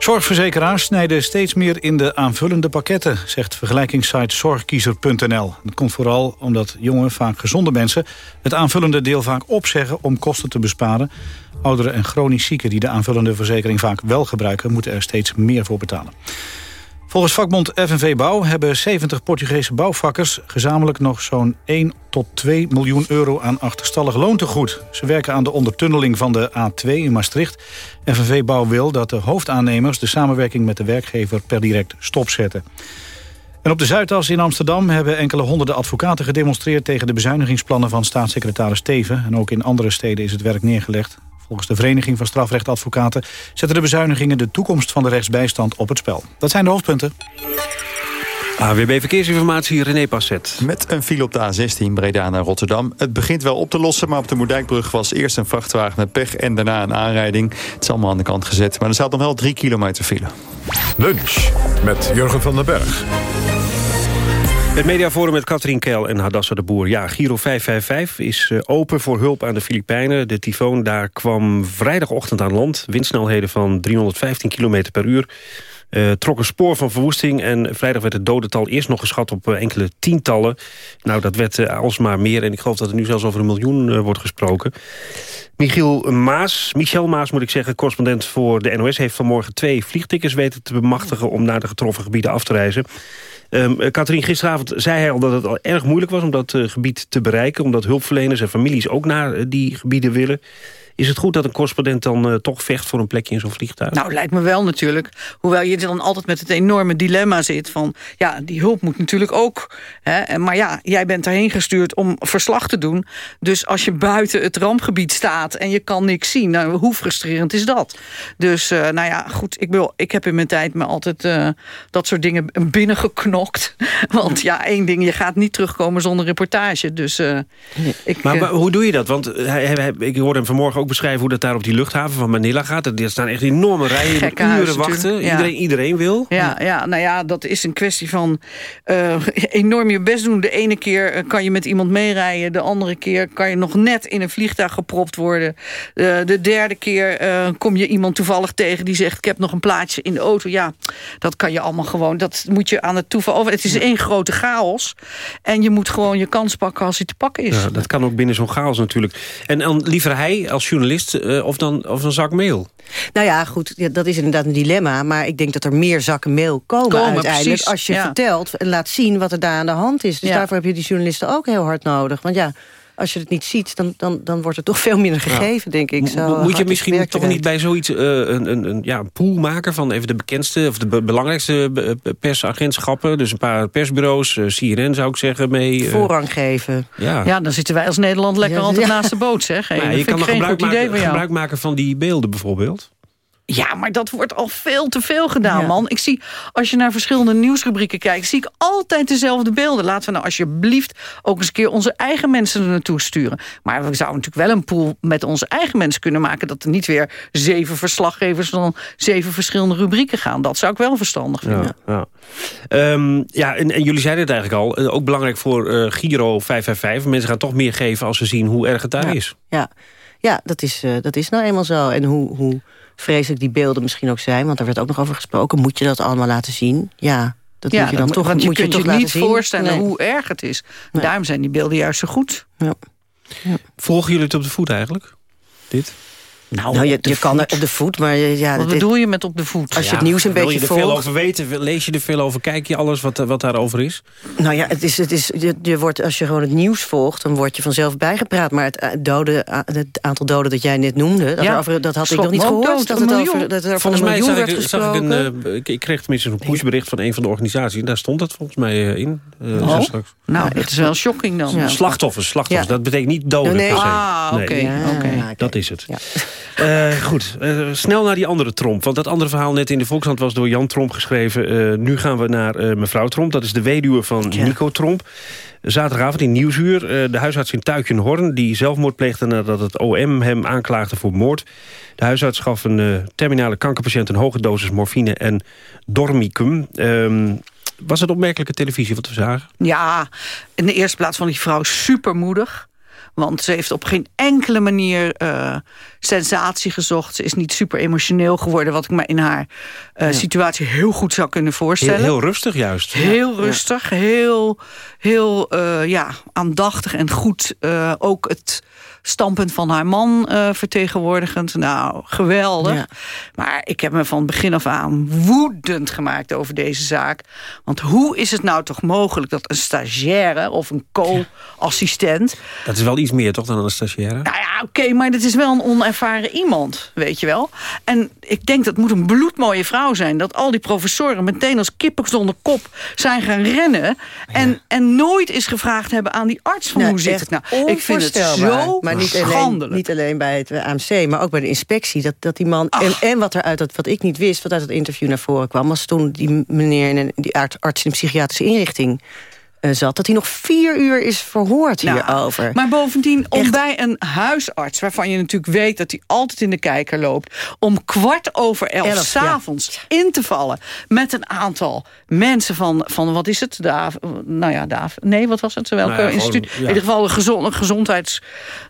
Zorgverzekeraars snijden steeds meer in de aanvullende pakketten... zegt vergelijkingssite zorgkiezer.nl. Dat komt vooral omdat jonge, vaak gezonde mensen... het aanvullende deel vaak opzeggen om kosten te besparen. Ouderen en chronisch zieken die de aanvullende verzekering vaak wel gebruiken... moeten er steeds meer voor betalen. Volgens vakbond FNV Bouw hebben 70 Portugese bouwvakkers... gezamenlijk nog zo'n 1 tot 2 miljoen euro aan achterstallig loontegoed. Ze werken aan de ondertunneling van de A2 in Maastricht. FNV Bouw wil dat de hoofdaannemers de samenwerking met de werkgever per direct stopzetten. En op de Zuidas in Amsterdam hebben enkele honderden advocaten gedemonstreerd... tegen de bezuinigingsplannen van staatssecretaris Teven. En ook in andere steden is het werk neergelegd. Volgens de Vereniging van Strafrechtadvocaten zetten de bezuinigingen de toekomst van de rechtsbijstand op het spel. Dat zijn de hoofdpunten. AWB Verkeersinformatie, René Passet. Met een file op de A16 Breda naar Rotterdam. Het begint wel op te lossen, maar op de Moerdijkbrug was eerst een vrachtwagen met pech... en daarna een aanrijding. Het is allemaal aan de kant gezet, maar er staat nog wel drie kilometer file. Lunch met Jurgen van den Berg. Het mediaforum met Katrien Kel en Hadassa de Boer. Ja, Giro 555 is eh, open voor hulp aan de Filipijnen. De tyfoon daar kwam vrijdagochtend aan land. Windsnelheden van 315 km per uur. Uh, trok een spoor van verwoesting en vrijdag werd het dodental eerst nog geschat op uh, enkele tientallen. Nou, dat werd alsmaar meer en ik geloof dat er nu zelfs over een miljoen wordt gesproken. Michiel Maas, Michel Maas moet ik zeggen, correspondent voor de NOS... heeft vanmorgen twee vliegtickets weten te bemachtigen om naar de getroffen gebieden af te reizen. Um, Katrien, gisteravond zei hij al dat het al erg moeilijk was om dat uh, gebied te bereiken... omdat hulpverleners en families ook naar uh, die gebieden willen. Is het goed dat een correspondent dan uh, toch vecht voor een plekje in zo'n vliegtuig? Nou, lijkt me wel natuurlijk. Hoewel je dan altijd met het enorme dilemma zit van... ja, die hulp moet natuurlijk ook. Hè, maar ja, jij bent erheen gestuurd om verslag te doen. Dus als je buiten het rampgebied staat en je kan niks zien... Nou, hoe frustrerend is dat? Dus, uh, nou ja, goed, ik, wil, ik heb in mijn tijd me altijd uh, dat soort dingen binnengeknokt. Want ja, één ding, je gaat niet terugkomen zonder reportage. Dus, ik, maar, maar, hoe doe je dat? Want hij, hij, ik hoorde hem vanmorgen ook beschrijven hoe dat daar op die luchthaven van Manila gaat. Er staan echt enorme rijen, Gekke uren wachten. Ja. Iedereen, iedereen wil. Ja, ja, nou ja, dat is een kwestie van uh, enorm je best doen. De ene keer kan je met iemand meerijden. De andere keer kan je nog net in een vliegtuig gepropt worden. Uh, de derde keer uh, kom je iemand toevallig tegen die zegt... ik heb nog een plaatsje in de auto. Ja, dat kan je allemaal gewoon. Dat moet je aan het toeval over. Het is één grote chaos. En je moet gewoon je kans pakken als hij te pakken is. Ja, dat kan ook binnen zo'n chaos natuurlijk. En dan liever hij als journalist uh, of, dan, of een zak meel? Nou ja, goed, ja, dat is inderdaad een dilemma. Maar ik denk dat er meer zakken meel komen, komen uiteindelijk. Precies, als je ja. vertelt en laat zien wat er daar aan de hand is. Dus daarvoor heb je die journalisten ook heel hard nodig. Want ja, als je het niet ziet, dan, dan, dan wordt er toch veel minder gegeven, ja. denk ik. Zo Moet je misschien toch niet bij zoiets uh, een, een, een, ja, een pool maken... van even de bekendste of de be belangrijkste persagentschappen? Dus een paar persbureaus, uh, CRN zou ik zeggen, mee... Uh... Voorrang geven. Ja. ja, dan zitten wij als Nederland lekker ja, altijd naast de boot, zeg. Hey, nou, je kan gebruik maken, gebruik maken van die beelden bijvoorbeeld. Ja, maar dat wordt al veel te veel gedaan, ja. man. Ik zie, als je naar verschillende nieuwsrubrieken kijkt... zie ik altijd dezelfde beelden. Laten we nou alsjeblieft ook eens een keer onze eigen mensen er naartoe sturen. Maar we zouden natuurlijk wel een pool met onze eigen mensen kunnen maken... dat er niet weer zeven verslaggevers dan zeven verschillende rubrieken gaan. Dat zou ik wel verstandig vinden. Ja, ja. Um, ja en, en, jullie zeiden het eigenlijk al. Ook belangrijk voor uh, Giro 555. Mensen gaan toch meer geven als ze zien hoe erg het daar is. Ja, ja dat, is, uh, dat is nou eenmaal zo. En hoe... hoe vreselijk die beelden misschien ook zijn. Want daar werd ook nog over gesproken. Moet je dat allemaal laten zien? Ja, dat ja, moet je dan dat, toch want je moet kunt je, je, toch niet voorstellen hoe erg het is. Nee. Daarom zijn die beelden juist zo goed. Ja. Ja. Volgen jullie het op de voet eigenlijk? Dit? Nou, nou je, je kan er op de voet, maar... Ja, wat bedoel je met op de voet? Als je het nieuws een beetje volgt... Wil je er veel over weten? Lees je er veel over? Kijk je alles wat, wat daarover is? Nou ja, het is, het is, je, je wordt, als je gewoon het nieuws volgt... dan word je vanzelf bijgepraat. Maar het, dode, het aantal doden dat jij net noemde... dat, ja. over, dat had ik nog niet gehoord. Dood, dat, het over, dat er volgens mij zag werd ik, zag ik, een, uh, ik, ik kreeg tenminste een pushbericht van een van de organisaties. En daar stond dat volgens mij uh, in. Uh, oh. Straks. Nou, het is wel shocking dan. Ja. Slachtoffers, slachtoffers. Ja. Dat betekent niet doden. Nee. Ah, oké. nee. okay. okay. Dat is het. Eh, goed, eh, snel naar die andere Tromp. Want dat andere verhaal net in de Volkshand was door Jan Tromp geschreven. Eh, nu gaan we naar mevrouw Tromp. Dat is de weduwe van Nico Tromp. Zaterdagavond in Nieuwsuur. de huisarts in Tuikjenhorn die zelfmoord pleegde... nadat het OM hem aanklaagde voor moord. De huisarts gaf een terminale kankerpatiënt... een hoge dosis morfine en dormicum. Ehm, was het opmerkelijke televisie wat we zagen? Ja, in de eerste plaats vond die vrouw supermoedig. Want ze heeft op geen enkele manier uh, sensatie gezocht. Ze is niet super emotioneel geworden... wat ik me in haar uh, situatie heel goed zou kunnen voorstellen. Heel, heel rustig juist. Heel rustig, heel, heel uh, ja, aandachtig en goed. ook het standpunt van haar man uh, vertegenwoordigend. Nou, geweldig. Maar ik heb me van begin af aan woedend gemaakt over deze zaak. Want hoe is het nou toch mogelijk dat een stagiaire of een co-assistent... Dat is wel iets meer toch dan een stagiaire? Nou ja, oké, maar dat is wel een onervaren iemand, weet je wel. En ik denk dat moet een bloedmooie vrouw zijn... dat al die professoren meteen als kippen zonder kop zijn gaan rennen... En, en nooit is gevraagd hebben aan die arts van hoe zit het nou. Ik vind het zo maar niet alleen, niet alleen bij het AMC, maar ook bij de inspectie. Dat, dat die man, en, en wat er uit dat, wat ik niet wist, wat uit het interview naar voren kwam, was toen die meneer in een, die arts in een psychiatrische inrichting zat... dat hij nog vier uur is verhoord nou, hierover. Maar bovendien, om bij een huisarts... waarvan je natuurlijk weet dat hij altijd in de kijker loopt... om kwart over elf, elf s'avonds ja. in te vallen... met een aantal mensen van, van wat is het? Daaf, nou ja, Daaf. Nee, wat was het? Welke nou ja, instituut? ja. In ieder geval een, gezond, een gezondheids...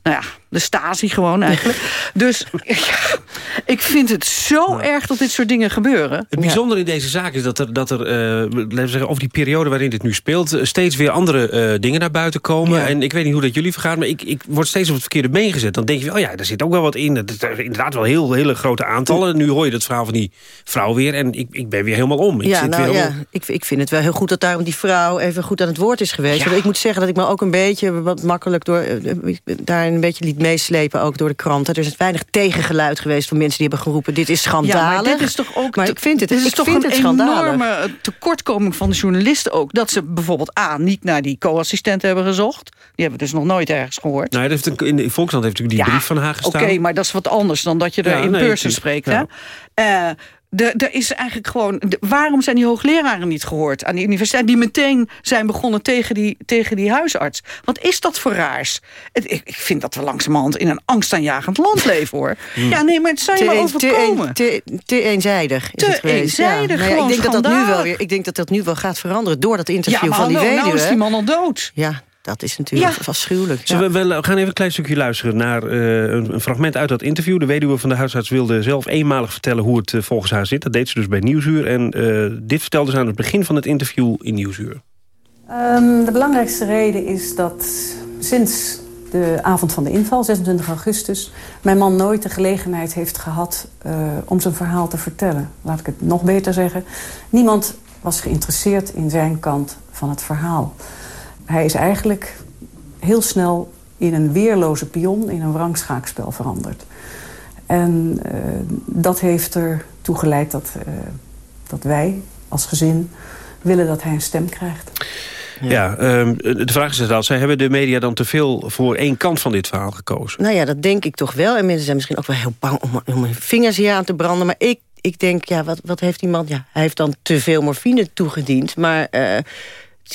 Nou ja, de Stasi gewoon eigenlijk. dus ja, ik vind het zo erg dat dit soort dingen gebeuren. Het bijzondere in deze zaak is dat er, dat er uh, laten we zeggen, over die periode waarin dit nu speelt... steeds weer andere uh, dingen naar buiten komen. En ik weet niet hoe dat jullie vergaan, maar ik, ik word steeds op het verkeerde been gezet. Dan denk je, oh ja, daar zit ook wel wat in. Dat is inderdaad wel heel, hele grote aantallen. Nu hoor je het verhaal van die vrouw weer en ik, ik ben weer helemaal om. Ik ja, nou, ja. Ik, ik vind het wel heel goed dat daarom die vrouw even goed aan het woord is geweest. Want ik moet zeggen dat ik me ook een beetje wat makkelijk door... Uh, daar een beetje liet meeslepen, ook door de kranten. Er is weinig tegengeluid geweest van mensen die hebben geroepen... dit is schandalig. Ja, maar dit is toch ook... Maar ik vind het, dit is ik toch vind een het schandalig. enorme tekortkoming van de journalisten ook. Dat ze bijvoorbeeld A, niet naar die co-assistent hebben gezocht. Die hebben we dus nog nooit ergens gehoord. Nou, heeft een, in de Volkskrant heeft natuurlijk die brief van haar gestaan. Oké, maar dat is wat anders dan dat je er ja, in nee, spreekt. Hè? Uh, er is eigenlijk gewoon... De, waarom zijn die hoogleraren niet gehoord aan die universiteit... die meteen zijn begonnen tegen die, tegen die huisarts? Wat is dat voor raars? Het, ik, ik, vind dat we langzamerhand in een angstaanjagend land leven, hoor. Ja, nee, maar het zijn we overkomen. Te, te, te, eenzijdig is te het eenzijdig, ja. ik denk dat dat nu wel weer, Ik denk dat dat nu wel gaat veranderen door dat interview ja, van die nou, weduwe. nou is die man al dood. Ja, dat is natuurlijk ja. afschuwelijk. Ja. We, we, gaan even een klein stukje luisteren naar uh, een, een, fragment uit dat interview. De weduwe van de huisarts wilde zelf eenmalig vertellen hoe het uh, volgens haar zit. Dat deed ze dus bij Nieuwsuur. En uh, dit vertelde ze aan het begin van het interview in Nieuwsuur. Um, de belangrijkste reden is dat sinds de avond van de inval, 26 augustus... mijn man nooit de gelegenheid heeft gehad om zijn verhaal te vertellen. Laat ik het nog beter zeggen. Niemand was geïnteresseerd in zijn kant van het verhaal hij is eigenlijk heel snel in een weerloze pion, in een wrangschaakspel veranderd. En uh, dat heeft ertoe geleid dat, uh, dat wij als gezin willen dat hij een stem krijgt. Ja, ja um, de vraag is inderdaad, zij hebben de media dan te veel voor één kant van dit verhaal gekozen? Nou ja, dat denk ik toch wel. En mensen zijn misschien ook wel heel bang om, om hun vingers hier aan te branden. Maar ik, ik denk, ja, wat, wat heeft die man? Ja, hij heeft dan te veel morfine toegediend. Maar... Uh,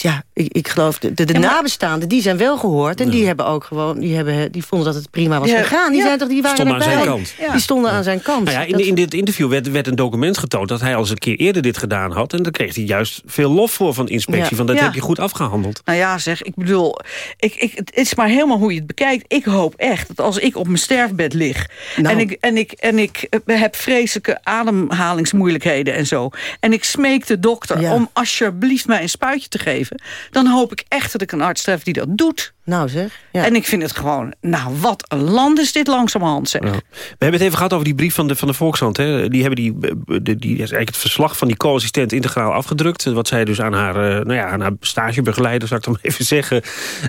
ja, ik, ik geloof, de, de, de nabestaanden, die zijn wel gehoord. En die hebben ook gewoon, die, hebben, die vonden dat het prima was gegaan. Die, zijn toch, die waren stonden erbij. aan zijn kant. Die stonden aan zijn kant. Nou ja, in, in, dit interview werd, werd een document getoond... dat hij al eens een keer eerder dit gedaan had. En daar kreeg hij juist veel lof voor van de inspectie. Van dat heb je goed afgehandeld. Nou ja, zeg, ik bedoel... Ik, ik, het is maar helemaal hoe je het bekijkt. Ik hoop echt dat als ik op mijn sterfbed lig... Nou. en, ik, en, ik, en ik heb vreselijke ademhalingsmoeilijkheden en zo... en ik smeek de dokter om alsjeblieft mij een spuitje te geven... dan hoop ik echt dat ik een arts tref die dat doet. Nou zeg. Ja. En ik vind het gewoon, nou wat een land is dit langzamerhand zeg. Ja. We hebben het even gehad over die brief van de, van de Volkshand. Hè. Die hebben die, die, die, eigenlijk het verslag van die co-assistent integraal afgedrukt. Wat zij dus aan haar, uh, nou ja, aan haar stagebegeleider, zou ik dan even zeggen,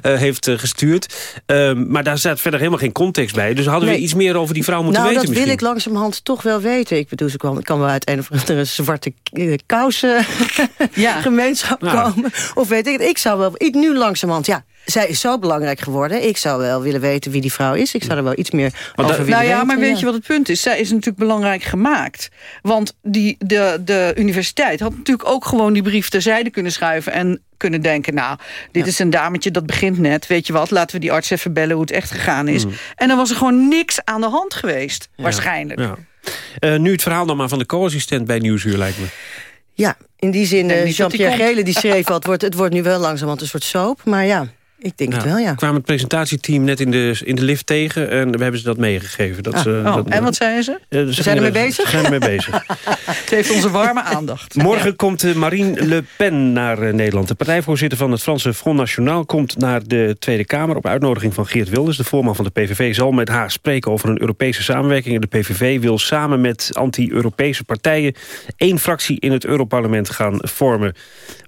uh, heeft uh, gestuurd. Ehm, maar daar staat verder helemaal geen context bij. Dus hadden nee. we iets meer over die vrouw moeten nou, weten Nou, dat wil ik langzamerhand toch wel weten. Ik bedoel, ze kan, kan wel uit een of andere zwarte kousen ja. gemeenschap nou, komen. Of weet ik, ik zou wel, ik nu langzamerhand, ja, zij is zo belangrijk geworden. Ik zou wel willen weten wie die vrouw is. Ik zou er wel iets meer over willen Nou ja, weten, maar weet je wat het punt is? Zij is natuurlijk belangrijk gemaakt. Want die, de, de universiteit had natuurlijk ook gewoon die brief terzijde kunnen schuiven... en kunnen denken, nou, dit is een dametje dat begint net. Weet je wat, laten we die arts even bellen hoe het echt gegaan is. Mm. En dan was er gewoon niks aan de hand geweest, waarschijnlijk. Ja. Eh, nu het verhaal dan maar van de co-assistent bij Nieuwsuur, lijkt me. Ja, in die zin, eh, Jean-Pierre. Gele die schreef al... Het wordt, het wordt nu wel langzamerhand een soort soap. Maar ja, ik denk het wel, ja. kwamen het presentatieteam net in de, in de lift tegen... en we hebben ze dat meegegeven. Dat Ah, ze, Oh, dat, en wat zeiden ze? eh, We ze zijn ermee bezig? Ze zijn ermee bezig. Het heeft onze warme aandacht. Morgen komt eh, Marine Le Pen naar eh, Nederland. De partijvoorzitter van het Franse Front National komt naar de Tweede Kamer... op uitnodiging van Geert Wilders. De voorman van de PVV zal met haar spreken over een Europese samenwerking. En de PVV wil samen met anti-Europese partijen... één fractie in het Europarlement gaan vormen.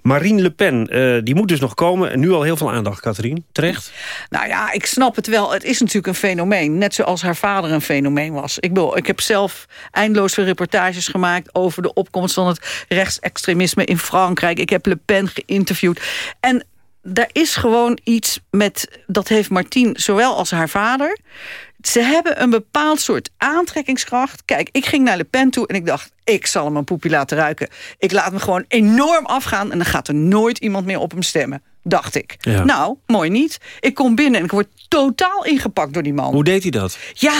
Marine Le Pen, die moet dus nog komen. En nu al heel veel aandacht, Catherine. Terecht? Nou ja, ik snap het wel. Het is natuurlijk een fenomeen. Net zoals haar vader een fenomeen was. Ik, bedoel, ik heb zelf eindeloos veel reportages gemaakt... over de opkomst van het rechtsextremisme in Frankrijk. Ik heb Le Pen geïnterviewd. En daar is gewoon iets met... dat heeft Martien zowel als haar vader... Ze hebben een bepaald soort aantrekkingskracht. Kijk, ik ging naar Le Pen toe en ik dacht... ik zal hem een poepie laten ruiken. Ik laat me gewoon enorm afgaan... en dan gaat er nooit iemand meer op hem stemmen. Dacht ik. Ja. Nou, mooi niet. Ik kom binnen en ik word totaal ingepakt door die man. Hoe deed hij dat? Ja,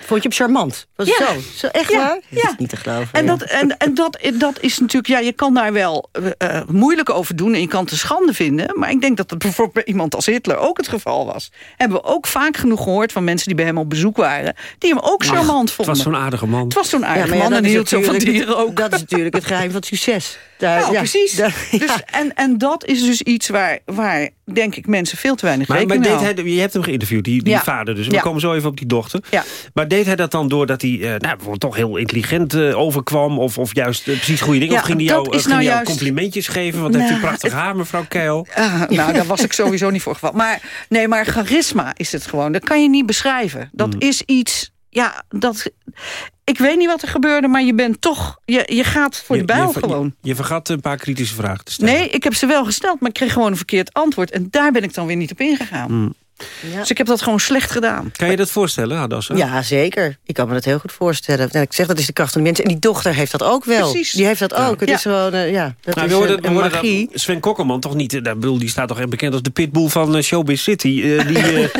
Vond je hem charmant? Was het Ja. zo? Zo echt Ja, waar? Dat ja. is niet te geloven. en, dat, en, en dat, dat is natuurlijk... Ja, je kan daar wel eh, eh, moeilijk over doen en je kan het een schande vinden. Maar ik denk dat dat bijvoorbeeld bij iemand als Hitler ook het geval was. Hebben we ook vaak genoeg gehoord van mensen die bij hem op bezoek waren... die hem ook charmant Het vonden. was zo'n aardige man. Het was zo'n aardige ja, man dat en hield zo van dieren het- ook. Dat is natuurlijk het geheim van het succes. Daar, Nou, ja, precies. daar-. Dus, en, en dat is dus iets waar, waar, denk ik, mensen veel te weinig Maar, maar deed hij, je hebt hem geïnterviewd, die, die Ja. vader dus. We Ja. komen zo even op die dochter. Ja. Maar deed hij dat dan doordat hij eh, nou, bijvoorbeeld toch heel intelligent eh, overkwam? Of, of juist eh, precies goede dingen? Of ging hij jou, nou hij jou juist- complimentjes geven? Want heeft Nou, u prachtig haar, mevrouw Keil. Nou, daar was ik sowieso niet voor gevallen. Maar nee, maar charisma is het gewoon. Dat kan je niet beschrijven. Dat Mm. is iets, ja, dat... Ik weet niet wat er gebeurde, maar je bent toch... Je, je gaat voor de bijl je, gewoon. Je, je vergat een paar kritische vragen te stellen. Nee, ik heb ze wel gesteld, maar ik kreeg gewoon een verkeerd antwoord. En daar ben ik dan weer niet op ingegaan. Mm. Dus ik heb dat gewoon slecht gedaan. Kan je dat voorstellen, Hadassa? Ja, zeker. Ik kan me dat heel goed voorstellen. Nou, ik zeg, dat is de kracht van de mensen. En die dochter heeft dat ook wel. Precies. Die heeft dat ook. Het Ja. is gewoon, eh, ja, dat Nou, is hoorden, een, magie. dat Sven Kokkelman toch niet... eh, daar bedoel, die staat toch echt bekend als de pitbull van eh, Showbiz City. Eh, die,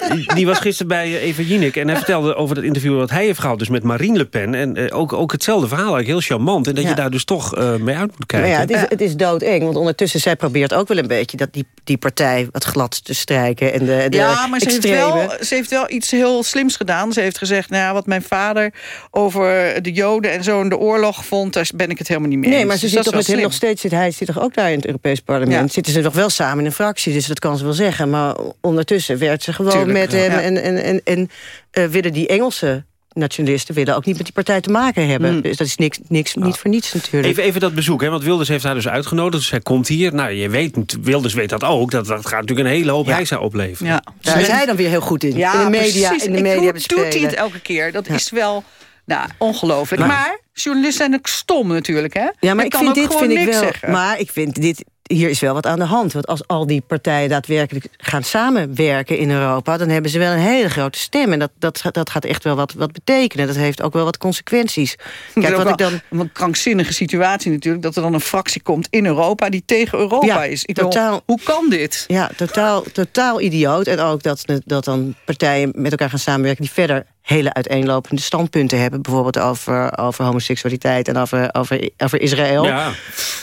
eh, die- was gisteren bij Eva Jinek. En hij vertelde over dat interview wat hij heeft gehad. Dus met Marine Le Pen. En eh, ook, ook hetzelfde verhaal. Eigenlijk heel charmant. En dat Ja. je daar dus toch eh, mee uit moet kijken. Maar ja, het is, het is doodeng. Want ondertussen, zij probeert ook wel een beetje... dat die, die partij wat glad te strijken. En de, de ja, maar ze heeft, wel, ze heeft wel iets heel slims gedaan. Ze heeft gezegd, nou ja, wat mijn vader over de Joden en zo in de oorlog vond... daar ben ik het helemaal niet mee Nee, eens. maar ze Dus zit toch met hem nog steeds... Zit, hij zit toch ook daar in het Europees parlement? Ja. Zitten ze nog wel samen in een fractie, dus dat kan ze wel zeggen. Maar ondertussen werkt ze gewoon Tuurlijk, met hem... Ja. en, en, en, en eh, willen die Engelse nationalisten willen ook niet met die partij te maken hebben. Mm. Dus dat is niks, niks, niet voor niets natuurlijk. Even, even dat bezoek, hè? want Wilders heeft haar dus uitgenodigd. Dus hij komt hier. Nou, je weet, Wilders weet dat ook. Dat, dat gaat natuurlijk een hele hoop Ja. heisa opleveren. Ja. Daar is hij dan weer heel goed in. Ja, in de media, precies. in de Ik- media hoe bespelen. doet hij het elke keer? Dat is wel nou, ongelooflijk. Maar- Maar, journalisten zijn ook stom natuurlijk, hè? Ja, maar ik vind dit gewoon vind ik niks wel. zeggen. Maar ik vind dit. Hier is wel wat aan de hand. Want als al die partijen daadwerkelijk gaan samenwerken in Europa... dan hebben ze wel een hele grote stem. En dat, dat, dat gaat echt wel wat, wat betekenen. Dat heeft ook wel wat consequenties. Kijk, wat ik dan... Een krankzinnige situatie natuurlijk... dat er dan een fractie komt in Europa die tegen Europa Ja, is. Ik totaal. hoe kan dit? Ja, totaal, totaal idioot. En ook dat, dat dan partijen met elkaar gaan samenwerken... die verder hele uiteenlopende standpunten hebben. Bijvoorbeeld over, over homoseksualiteit en over, over, over Israël. Ja.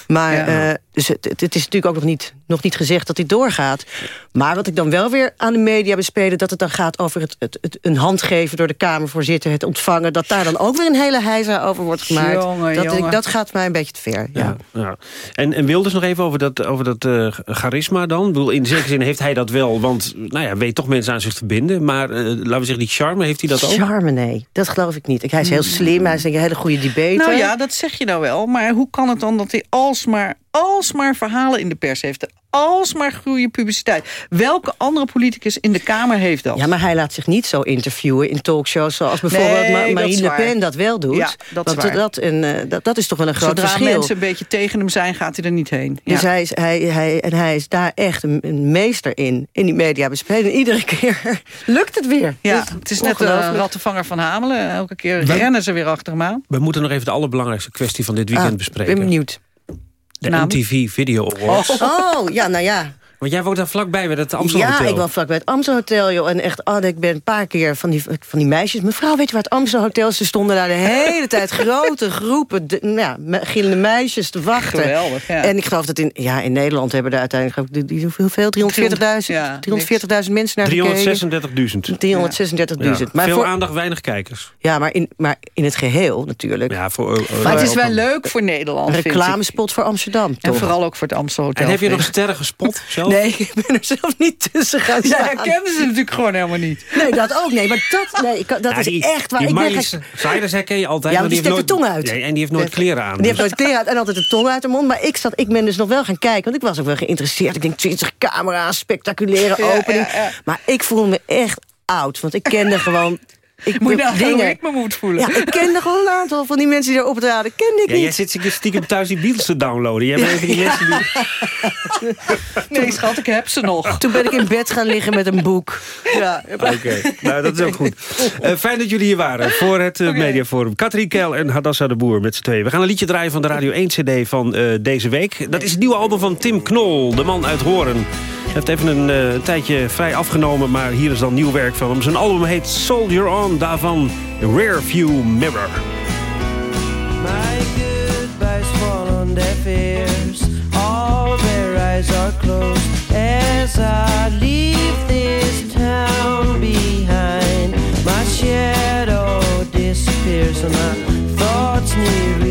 Maar Ja. eh, dus het, het is natuurlijk ook nog niet, nog niet gezegd dat dit doorgaat. Maar wat ik dan wel weer aan de media bespelen... dat het dan gaat over het, het, het een hand geven door de Kamervoorzitter... het ontvangen, dat daar dan ook weer een hele heisa over wordt gemaakt. Jongen, dat, jongen. Ik, dat gaat mij een beetje te ver. Ja. Ja, ja. En, en Wilders nog even over dat, over dat eh, charisma dan? Ik bedoel, in zekere zin heeft hij dat wel, want nou ja, weet toch mensen aan zich te verbinden. Maar eh, laten we zeggen, die charme, heeft hij dat ook? Charme, nee. Dat geloof ik niet. Hij is heel slim, hij is een hele goede debater. Nou ja, dat zeg je nou wel. Maar hoe kan het dan dat hij alsmaar, alsmaar verhalen in de pers heeft? alsmaar goede publiciteit. Welke andere politicus in de Kamer heeft dat? Ja, maar hij laat zich niet zo interviewen in talkshows... zoals bijvoorbeeld Nee, Ma- dat Marine Le. Pen dat wel doet. Ja, dat is Want waar. Dat, en, eh, dat, dat is toch wel een groot Zodra verschil. mensen een beetje tegen hem zijn, gaat hij er niet heen. Ja. Dus hij is, hij, hij, en hij is daar echt een, een meester in, in die media bespelen. En iedere keer lukt het weer. Ja, Dus het is net de ongelooflijk. rattenvanger van Hamelen. Elke keer rennen ze weer achter hem aan. We moeten nog even de allerbelangrijkste kwestie van dit weekend Ah, bespreken. ben benieuwd. De Namelijk? MTV Video Awards. Oh, ja, nou ja. Want jij woont daar vlakbij bij het Amsterdam ja, Hotel. ik woon vlak bij het Amstel Hotel, joh. En echt, oh, ik ben een paar keer van die, van die meisjes... Mevrouw, weet je waar het Amstel Hotel is? Ze stonden daar de hele tijd grote groepen... De, nou ja, me- gillende meisjes te wachten. Geweldig, ja. En ik geloof dat in, ja, in Nederland hebben er uiteindelijk... die, die, hoeveel? 340.000 Ja, 340.000 mensen naar gekeken. 336.000. 336.000. Ja, Maar, Veel voor, aandacht, weinig kijkers. ja, maar, in, maar in het geheel natuurlijk. Ja, voor, eh, Maar het is wel leuk voor Nederland, Een reclamespot voor Amsterdam, En toch? vooral ook voor het Amstel Hotel. En heb je nog sterren gespot zelf? Nee, ik ben er zelf niet tussen gaan staan. herkende ze natuurlijk gewoon helemaal niet. Nee, dat ook. Nee, maar dat, nee, ik- dat Ja, is die, echt waar. Die ik ben Cyrus herken je altijd. Ja, die heeft steekt de nooit- tong uit. Nee, en die heeft nooit kleren aan. Die heeft dus- nooit kleren uit en altijd de tong uit de mond. Maar ik, zat, ik ben dus nog wel gaan kijken, want ik was ook wel geïnteresseerd. Ik denk 20 camera's, spectaculaire Ja, opening. ja, ja. Maar ik voel me echt oud, want ik kende gewoon... Ik Moet nagaan hoe ik me moet voelen. Ja, ik kende gewoon een aantal van die mensen die daar optraden. Kende ik Ja, jij niet. zit stiekem- stiekem thuis die Beatles te downloaden. Jij bent een van die mensen die... Nee, schat, ik heb ze nog. Toen ben ik in bed gaan liggen met een boek. Ja, Oké, nou dat is ook goed. Eh, fijn dat jullie hier waren voor het eh, Mediaforum. Katrien Kel en Hadassa de Boer met z'n tweeën. We gaan een liedje draaien van de Radio 1 CD van eh, deze week. Dat is het nieuwe album van Tim Knol, de man uit Horen. Heeft even een eh, tijdje vrij afgenomen, maar hier is dan nieuw werk van hem. Zijn album heet Soldier On, daarvan Rearview Mirror. My goodbyes fall on deaf ears. All their eyes are closed as I leave this town behind. My shadow disappears and my thoughts need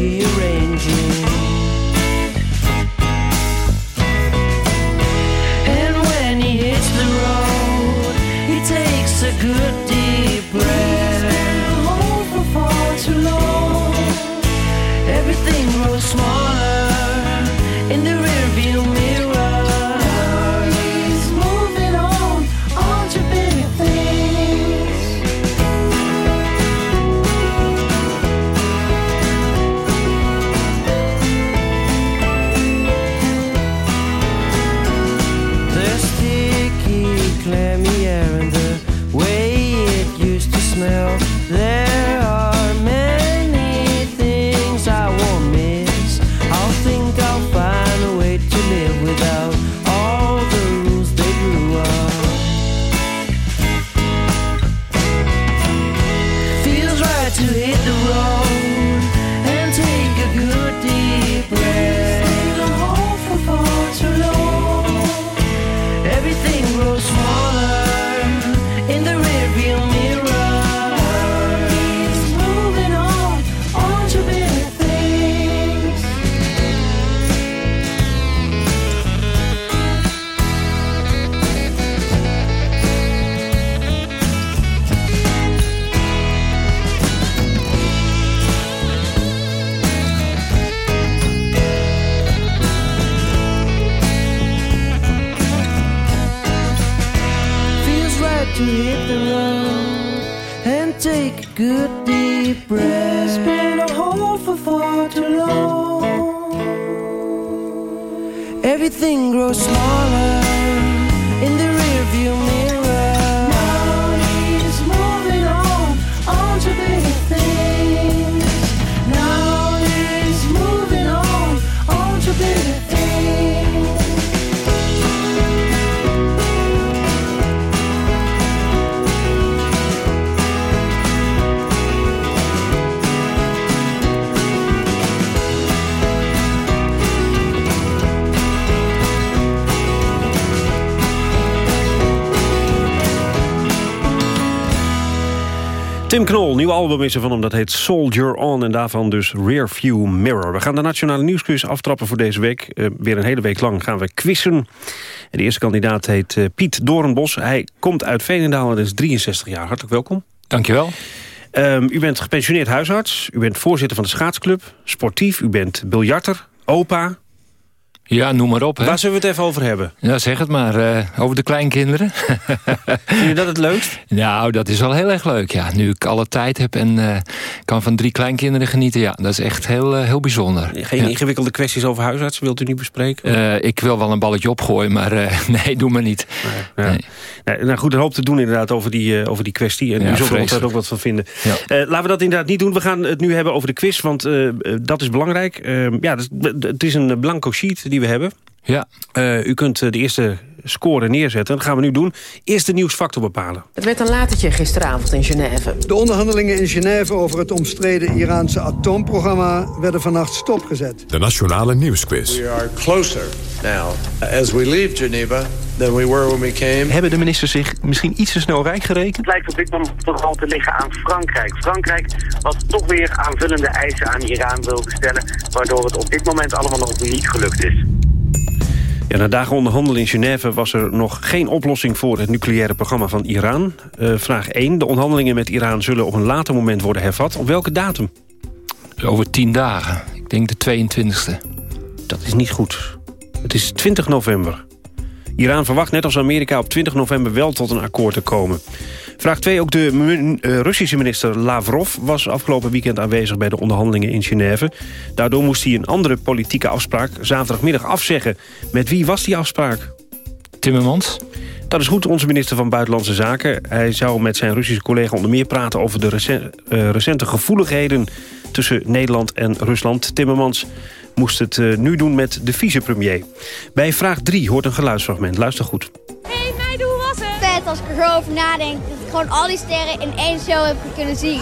album is er van hem, dat heet Soldier On... en daarvan dus Rearview Mirror. We gaan de Nationale Nieuwsquiz aftrappen voor deze week. Eh, weer een hele week lang gaan we quizzen. En de eerste kandidaat heet eh, Piet Doornbos. Hij komt uit Veenendaal en is 63 jaar. Hartelijk welkom. Dankjewel. Um, u bent gepensioneerd huisarts. U bent voorzitter van de schaatsclub. Sportief. U bent biljarter. Opa. Ja, noem maar op. Hè. Waar zullen we het even over hebben? Ja, zeg het maar. eh, over de kleinkinderen. Vind je dat het leukst? Nou, dat is wel heel erg leuk. Ja, nu ik alle tijd heb en eh, kan van drie kleinkinderen genieten. Ja, dat is echt heel, eh, heel bijzonder. Geen Ja. ingewikkelde kwesties over huisartsen wilt u niet bespreken? Ik wil wel een balletje opgooien, maar nee, doe maar niet. Ja. Nee, nou goed, een hoop te doen inderdaad over die, over die kwestie. En u zult er ongetwijfeld ook wat van vinden. Laten we dat inderdaad niet doen. We gaan het nu hebben over de quiz, want dat is belangrijk. Eh, ja, is- het is een blanco sheet die we hebben. Ja. Eh, u kunt eh, de eerste score neerzetten. Dat gaan we nu doen. Eerst de nieuwsfactor bepalen. Het werd een latertje gisteravond in Genève. De onderhandelingen in Genève over het omstreden Iraanse atoomprogramma werden vannacht stopgezet. De Nationale Nieuwsquiz. We are closer now as we leave Geneva than we were when we came. Hebben de ministers zich misschien iets te snel rijk gerekend? Het lijkt op dit moment vooral te liggen aan Frankrijk. Frankrijk wat toch weer aanvullende eisen aan Iran wil stellen... waardoor het op dit moment allemaal nog niet gelukt is. Ja, na dagen onderhandelen in Genève was er nog geen oplossing voor het nucleaire programma van Iran. Eh, vraag 1. De onderhandelingen met Iran zullen op een later moment worden hervat. Op welke datum? Over tien dagen. Ik denk de 22e. Dat is niet goed. Het is 20 november. Iran verwacht net als Amerika op 20 november wel tot een akkoord te komen. Vraag 2. Ook de eh, Russische minister Lavrov was afgelopen weekend aanwezig bij de onderhandelingen in Genève. Daardoor moest hij een andere politieke afspraak zaterdagmiddag afzeggen. Met wie was die afspraak? Timmermans? Dat is goed, onze minister van Buitenlandse Zaken. Hij zou met zijn Russische collega onder meer praten... over de recen- eh, recente gevoeligheden tussen Nederland en Rusland. Timmermans moest het eh, nu doen met de vicepremier. Bij vraag 3 hoort een geluidsfragment. Luister goed. Als ik er over nadenk. Dat ik gewoon al die sterren in één show heb kunnen zien.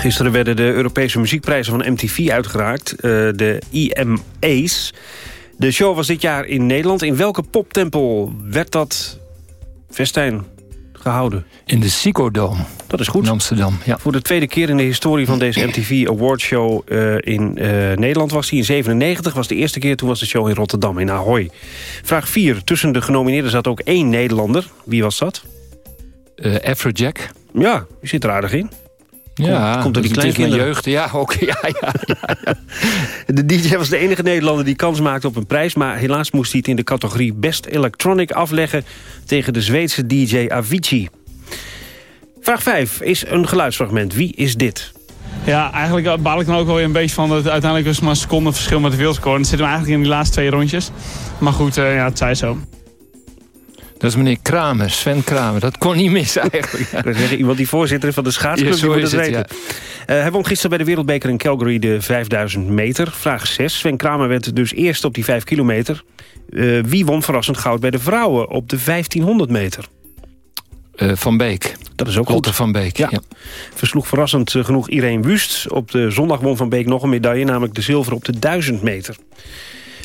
Gisteren werden de Europese muziekprijzen van MTV uitgeraakt. eh, de IMA's. De show was dit jaar in Nederland. In welke poptempel werd dat festijn gehouden? In de Psychodome. Dat is goed. In Amsterdam, ja. Voor de tweede keer in de historie van deze MTV Awardshow uh, in uh, Nederland was hij. In 97 was de eerste keer, toen was de show in Rotterdam, in Ahoy. Vraag 4. Tussen de genomineerden zat ook één Nederlander. Wie was dat? Uh, Afrojack. Ja, die zit er aardig in. Ja, komt door die kleinkinderen. jeugd. Ja, ook. Ja, ja, ja, ja. De DJ was de enige Nederlander die kans maakte op een prijs... maar helaas moest hij het in de categorie Best Electronic afleggen... tegen de Zweedse DJ Avicii. Vraag 5 is een geluidsfragment. Wie is dit? Ja, eigenlijk baal ik dan ook wel weer een beetje van... dat het uiteindelijk was maar een seconde verschil met de wereldscore. En dat zitten we eigenlijk in die laatste twee rondjes. Maar goed, uh, ja, het zij zo. Dat is meneer Kramer, Sven Kramer. Dat kon niet mis eigenlijk. Ja. Zeggen, iemand die voorzitter is van de schaatsclub, ja, moet het, het weten. Ja. Uh, hij won gisteren bij de Wereldbeker in Calgary de 5000 meter. Vraag 6. Sven Kramer werd dus eerst op die 5 kilometer. Uh, wie won verrassend goud bij de vrouwen op de 1500 meter? Uh, van Beek. Dat is ook Lotte goed. van Beek, ja. ja. Versloeg verrassend genoeg Irene Wust. Op de zondag won Van Beek nog een medaille, namelijk de zilver op de 1000 meter.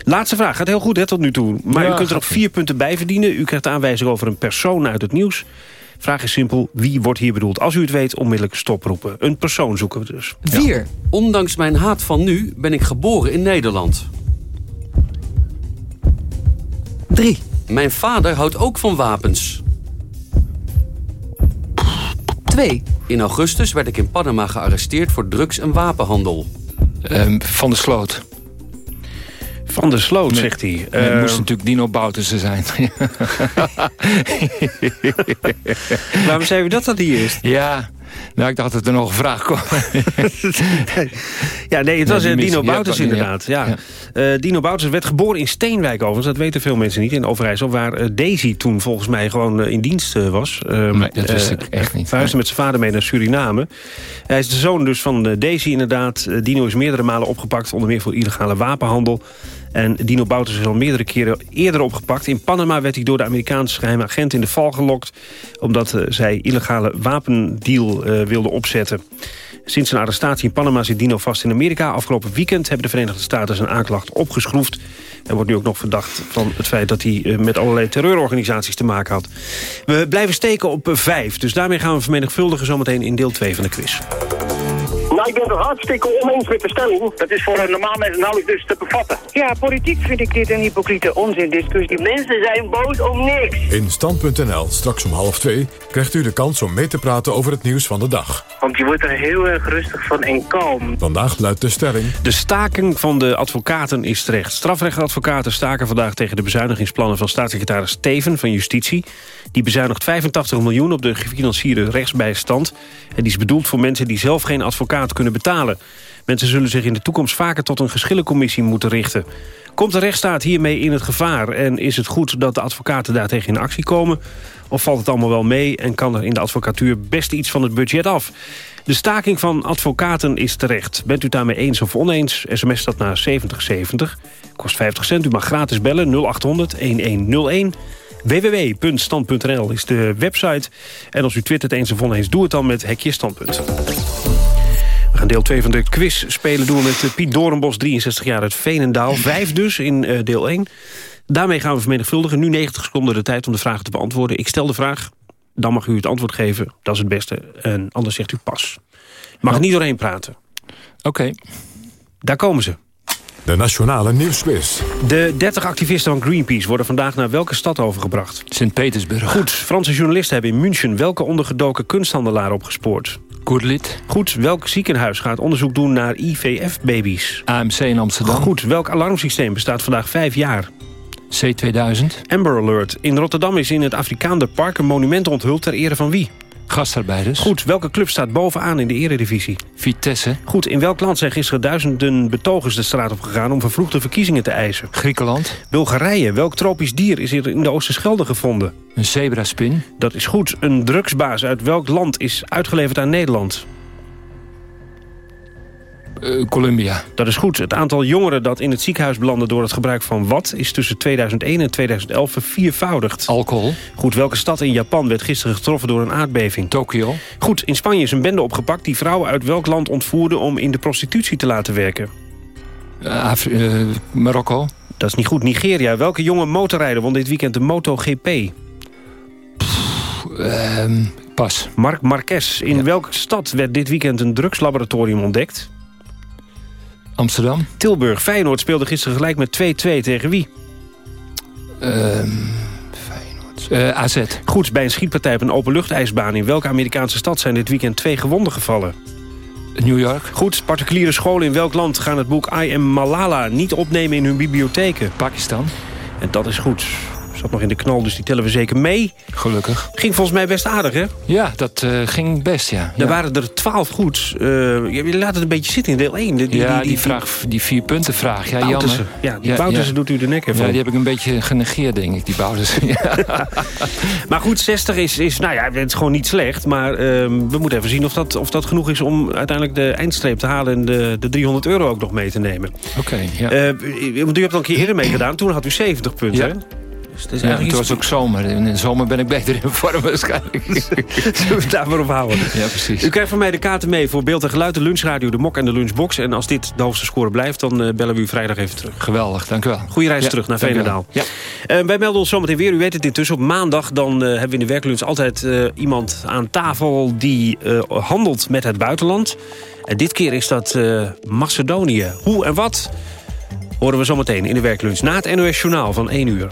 Laatste vraag. Gaat heel goed hè, tot nu toe. Maar ja, u kunt er nog vier punten bij verdienen. U krijgt de aanwijzing over een persoon uit het nieuws. Vraag is simpel. Wie wordt hier bedoeld? Als u het weet, onmiddellijk stoproepen. Een persoon zoeken we dus. Vier. Ja. Ondanks mijn haat van nu ben ik geboren in Nederland. Drie. Mijn vader houdt ook van wapens. Twee. In augustus werd ik in Panama gearresteerd voor drugs- en wapenhandel. Um, van de Sloot. Van der Sloot, nee, zegt hij. Nee, het uh, moest natuurlijk Dino Boutersen zijn. Waarom zei u dat dat hij is? Ja, nou, ik dacht dat er nog een vraag kwam. ja, nee, het was nee, Dino Bouters inderdaad. Ja. ja. Uh, Dino Bouters werd geboren in Steenwijk overigens. Dat weten veel mensen niet, in Overijssel. Waar uh, Daisy toen volgens mij gewoon uh, in dienst was. Um, nee, dat wist ik echt niet. Verhuisde met zijn vader mee naar Suriname. Hij is de zoon dus van Daisy inderdaad. Dino is meerdere malen opgepakt. Onder meer voor illegale wapenhandel. En Dino Bouters is al meerdere keren eerder opgepakt. In Panama werd hij door de Amerikaanse geheime agent in de val gelokt... omdat uh, zij illegale wapendeal uh, wilden opzetten. Sinds zijn arrestatie in Panama zit Dino vast in Amerika. Afgelopen weekend hebben de Verenigde Staten zijn aanklacht opgeschroefd. En wordt nu ook nog verdacht van het feit dat hij uh, met allerlei terreurorganisaties te maken had. We blijven steken op vijf. Dus daarmee gaan we vermenigvuldigen zometeen in deel 2 van de quiz. Ik ben het hartstikke oneens met de stelling. Dat is voor een normaal mens nauwelijks dus te bevatten. Ja, politiek vind ik dit een hypocriete onzindiscussie. Mensen zijn boos om niks. In Stand.nl, straks om half twee, krijgt u de kans om mee te praten over het nieuws van de dag. Want je wordt er heel erg rustig van en kalm. Vandaag luidt de stelling... De staking van de advocaten is terecht. Strafrechtadvocaten staken vandaag tegen de bezuinigingsplannen van staatssecretaris Steven van Justitie. Die bezuinigt 85 miljoen op de gefinancierde rechtsbijstand. En die is bedoeld voor mensen die zelf geen advocaat kunnen betalen. Mensen zullen zich in de toekomst vaker tot een geschillencommissie moeten richten. Komt de rechtsstaat hiermee in het gevaar en is het goed dat de advocaten daartegen in actie komen? Of valt het allemaal wel mee en kan er in de advocatuur best iets van het budget af? De staking van advocaten is terecht. Bent u daarmee eens of oneens? SMS dat naar 7070. Kost 50 cent. U mag gratis bellen 0800 1101. www.stand.nl is de website. En als u twittert eens of oneens, doe het dan met Hekje Standpunt. We gaan deel 2 van de quiz spelen doen met eh, Piet Doornbos, 63 jaar uit Veenendaal. Vijf dus in eh, deel 1. Daarmee gaan we vermenigvuldigen. Nu 90 seconden de tijd om de vragen te beantwoorden. Ik stel de vraag, dan mag u het antwoord geven. Dat is het beste. En anders zegt u pas. Mag niet doorheen praten. Oké. Daar komen ze. De Nationale Nieuwsquiz. De 30 activisten van Greenpeace worden vandaag naar welke stad overgebracht? Sint-Petersburg. Goed. Franse journalisten hebben in München welke ondergedoken kunsthandelaar opgespoord? Goodlit. Goed. Welk ziekenhuis gaat onderzoek doen naar IVF-baby's? AMC in Amsterdam. Goed. Welk alarmsysteem bestaat vandaag vijf jaar? C2000. Amber Alert. In Rotterdam is in het Afrikaanderpark een monument onthuld ter ere van wie? Gastarbeiders. Goed, welke club staat bovenaan in de eredivisie? Vitesse. Goed, in welk land zijn gisteren duizenden betogers de straat op gegaan... om vervroegde verkiezingen te eisen? Griekenland. Bulgarije. Welk tropisch dier is er in de Oosterschelde gevonden? Een zebraspin. Dat is goed. Een drugsbaas uit welk land is uitgeleverd aan Nederland? Uh, Colombia. Dat is goed. Het aantal jongeren dat in het ziekenhuis belanden door het gebruik van wat... is tussen 2001 en 2011 verviervoudigd. Alcohol. Goed, welke stad in Japan werd gisteren getroffen door een aardbeving? Tokio. Goed, in Spanje is een bende opgepakt... die vrouwen uit welk land ontvoerde om in de prostitutie te laten werken? Uh, uh, Marokko. Dat is niet goed. Nigeria. Welke jonge motorrijder won dit weekend de MotoGP? Pff, ehm, pas. Marc Marquez. In ja. welke stad werd dit weekend een drugslaboratorium ontdekt? Amsterdam. Tilburg. Feyenoord speelde gisteren gelijk met 2-2 tegen wie? Uh, Feyenoord. Uh, AZ. Goed, bij een schietpartij op een openluchtijsbaan... in welke Amerikaanse stad zijn dit weekend twee gewonden gevallen? New York. Goed, particuliere scholen in welk land gaan het boek I Am Malala... niet opnemen in hun bibliotheken? Pakistan. En dat is goed. Zat nog in de knal, dus die tellen we zeker mee. Gelukkig. Ging volgens mij best aardig, hè? Ja, dat uh, ging best, ja. Er ja. waren er twaalf goed. Uh, je laat het een beetje zitten in deel 1. Die, ja, die, die, die, vraag, die vier punten vraag. Ja, Boutersen. Ja, die ja, doet u de nek even. Ja, die heb ik een beetje genegeerd, denk ik, die Boutersen. maar goed, 60 is, is, nou ja, het is gewoon niet slecht. Maar uh, we moeten even zien of dat, of dat genoeg is om uiteindelijk de eindstreep te halen... en de, de 300 euro ook nog mee te nemen. Oké, okay, ja. want u hebt al een keer eerder meegedaan. Toen had u 70 punten, Dus ja, het was ook zomer. In de zomer ben ik beter in vorm waarschijnlijk. Zullen we het daar maar op houden? Ja, precies. U krijgt van mij de kaarten mee voor beeld en geluid, de lunchradio, de mok en de lunchbox. En als dit de hoogste score blijft, dan uh, bellen we u vrijdag even terug. Geweldig, dank u wel. Goeie reis ja, terug naar Veenendaal. Ja. Uh, wij melden ons zometeen weer. U weet het intussen. Op maandag dan, uh, hebben we in de werklunch altijd iemand aan tafel die handelt met het buitenland. En dit keer is dat Macedonië. Hoe en wat? Horen we zometeen in de werklunch. Na het NOS Journaal van 1 uur.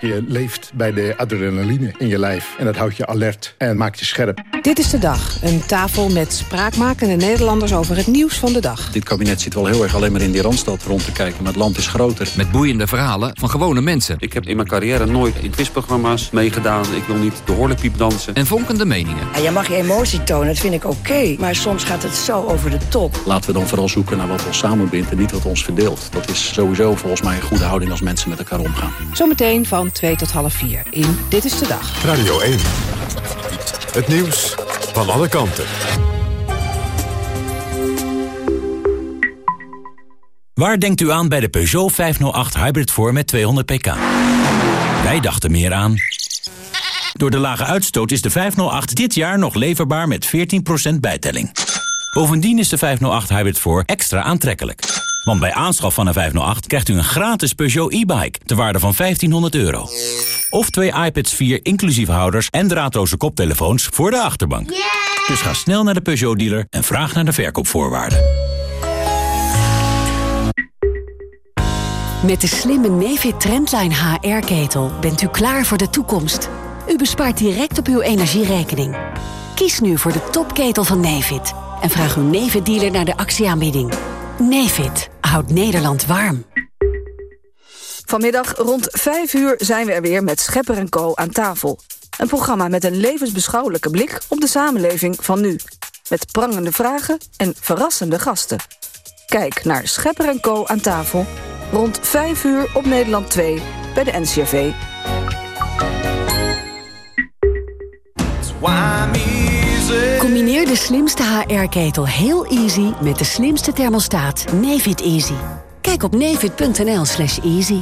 Je leeft bij de adrenaline in je lijf. En dat houdt je alert en maakt je scherp. Dit is de dag. Een tafel met spraakmakende Nederlanders over het nieuws van de dag. Dit kabinet zit wel heel erg alleen maar in die Randstad rond te kijken. Maar het land is groter. Met boeiende verhalen van gewone mensen. Ik heb in mijn carrière nooit in quizprogramma's meegedaan. Ik wil niet de horlepiep dansen. En vonkende meningen. Ja, je mag je emotie tonen, dat vind ik oké. Okay. Maar soms gaat het zo over de top. Laten we dan vooral zoeken naar wat ons samenbindt en niet wat ons verdeelt. Dat is sowieso volgens mij een goede houding als mensen met elkaar omgaan. Zometeen van 2 tot half 4 in Dit is de Dag. Radio 1. Het nieuws van alle kanten. Waar denkt u aan bij de Peugeot 508 Hybrid voor met 200 pk? Wij dachten meer aan... Door de lage uitstoot is de 508 dit jaar nog leverbaar met 14% bijtelling. Bovendien is de 508 Hybrid 4 extra aantrekkelijk. Want bij aanschaf van een 508 krijgt u een gratis Peugeot e-bike... ter waarde van 1500 euro. Of twee iPads 4 inclusief houders en draadloze koptelefoons voor de achterbank. Dus ga snel naar de Peugeot-dealer en vraag naar de verkoopvoorwaarden. Met de slimme Nefit Trendline HR-ketel bent u klaar voor de toekomst. U bespaart direct op uw energierekening. Kies nu voor de topketel van Nefit en vraag uw Nefit-dealer naar de actieaanbieding. Nefit houdt Nederland warm. Vanmiddag rond 5 uur zijn we er weer met Schepper en Co. aan tafel. Een programma met een levensbeschouwelijke blik op de samenleving van nu. Met prangende vragen en verrassende gasten. Kijk naar Schepper en Co. aan tafel rond 5 uur op Nederland 2 bij de NCRV. Combineer de slimste HR-ketel heel easy met de slimste thermostaat Nefit Easy. Kijk op nefit.nl slash easy.